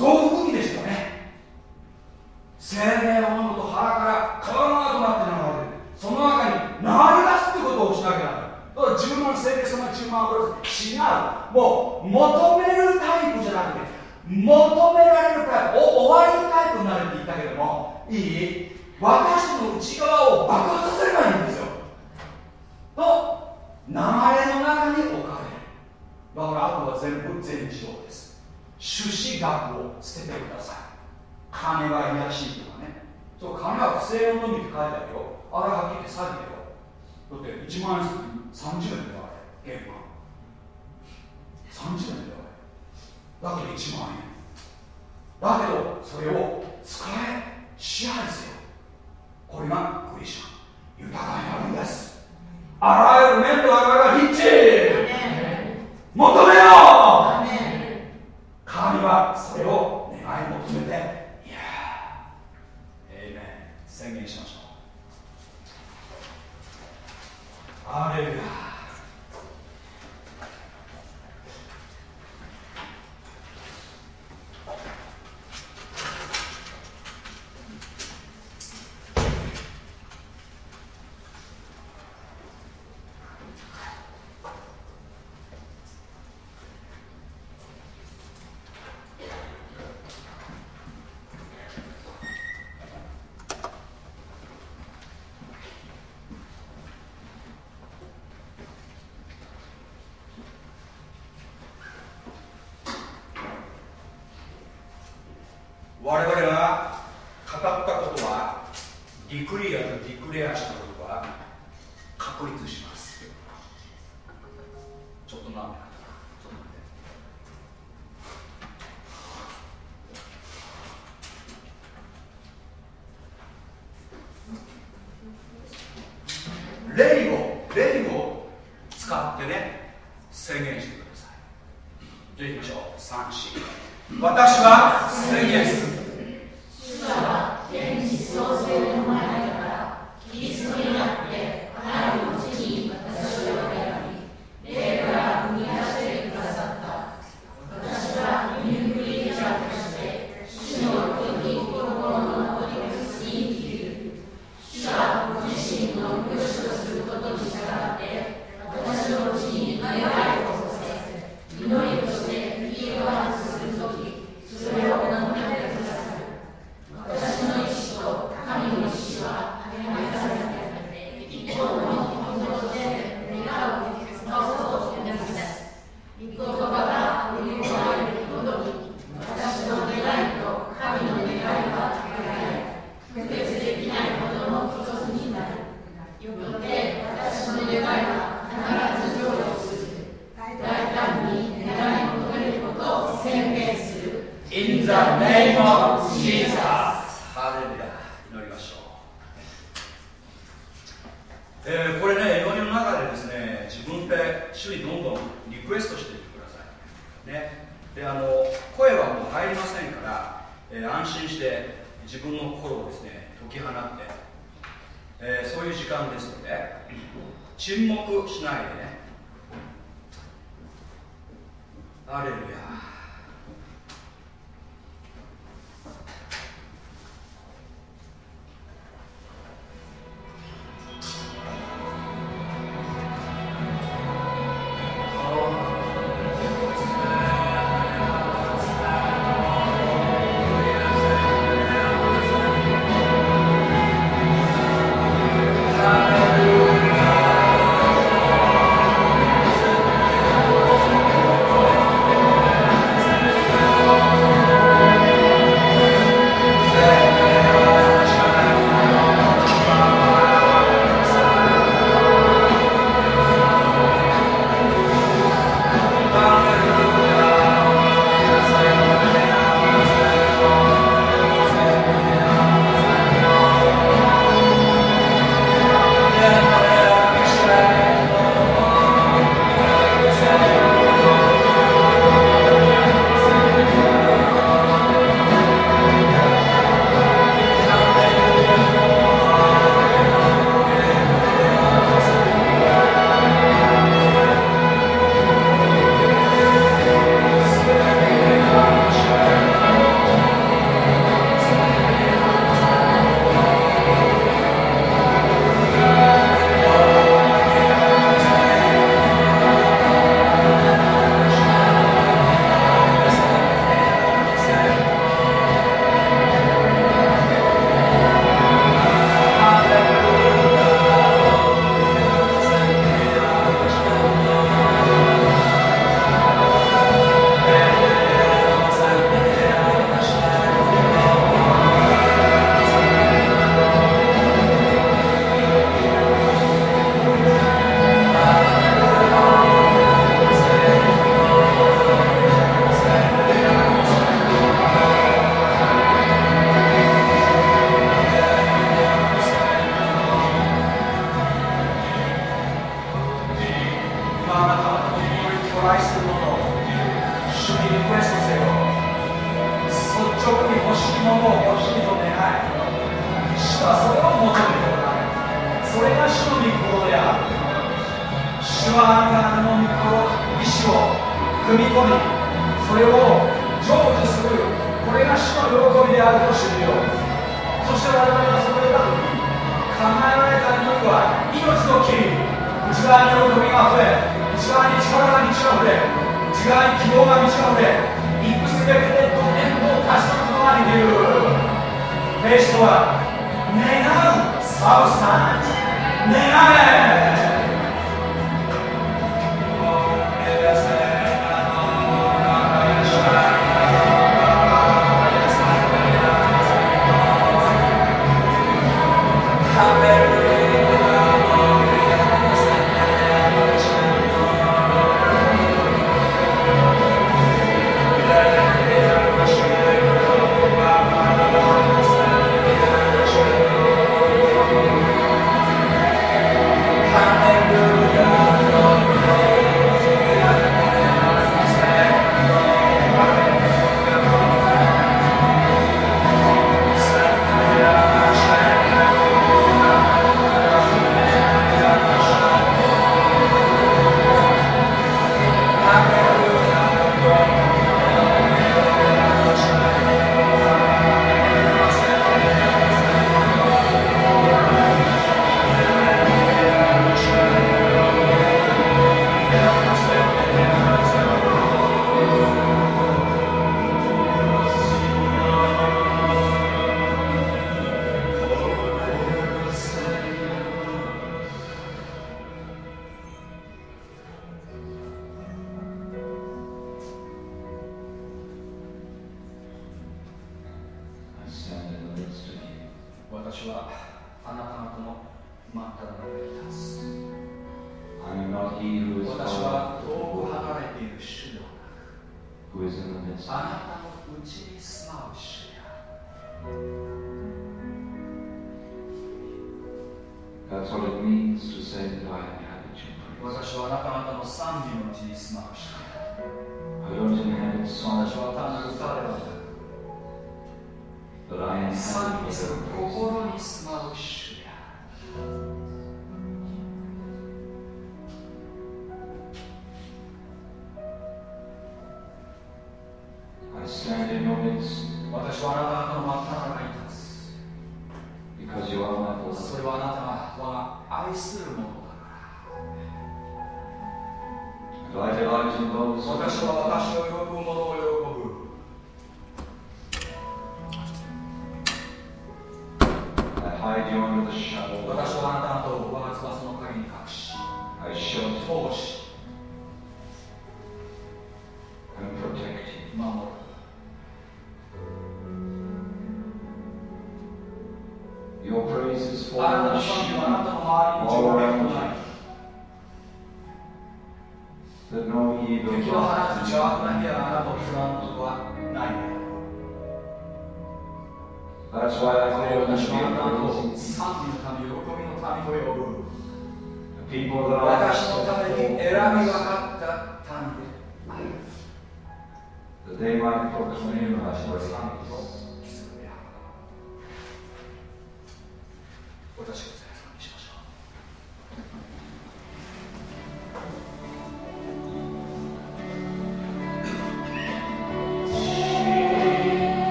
ょう臓器ですよね精霊を飲むと腹から川がとなって流れるその中に流れ出すってことをしなきゃならないだから10万精霊様10万ブラス違うもう求めるタイプじゃなくて求められるタイプお終わりのタイプになるって言ったけどもいい私の内側を爆発させればいいんですよと流れの中に置かれるだからあとは全部全自動です朱子学を捨ててください金は癒しいとかね。そう金は不正のみって書いてあるよ。あれはっきり言って詐欺だよ。だって1万円30円だよあれ原価30円だよあれ。だけど1万円。だけどそれを使え支配せよ。これがクリスチャン。豊かになるんです。あらゆる面とあらゆる立地求めよう。神はそれを願い求めて宣言しましょう。アレルヤ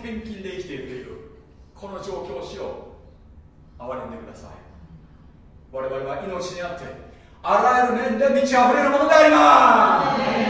転勤で生きているというこの状況をしよう。憐れんでください。我々は命にあってあらゆる面で満ち溢れるものであります。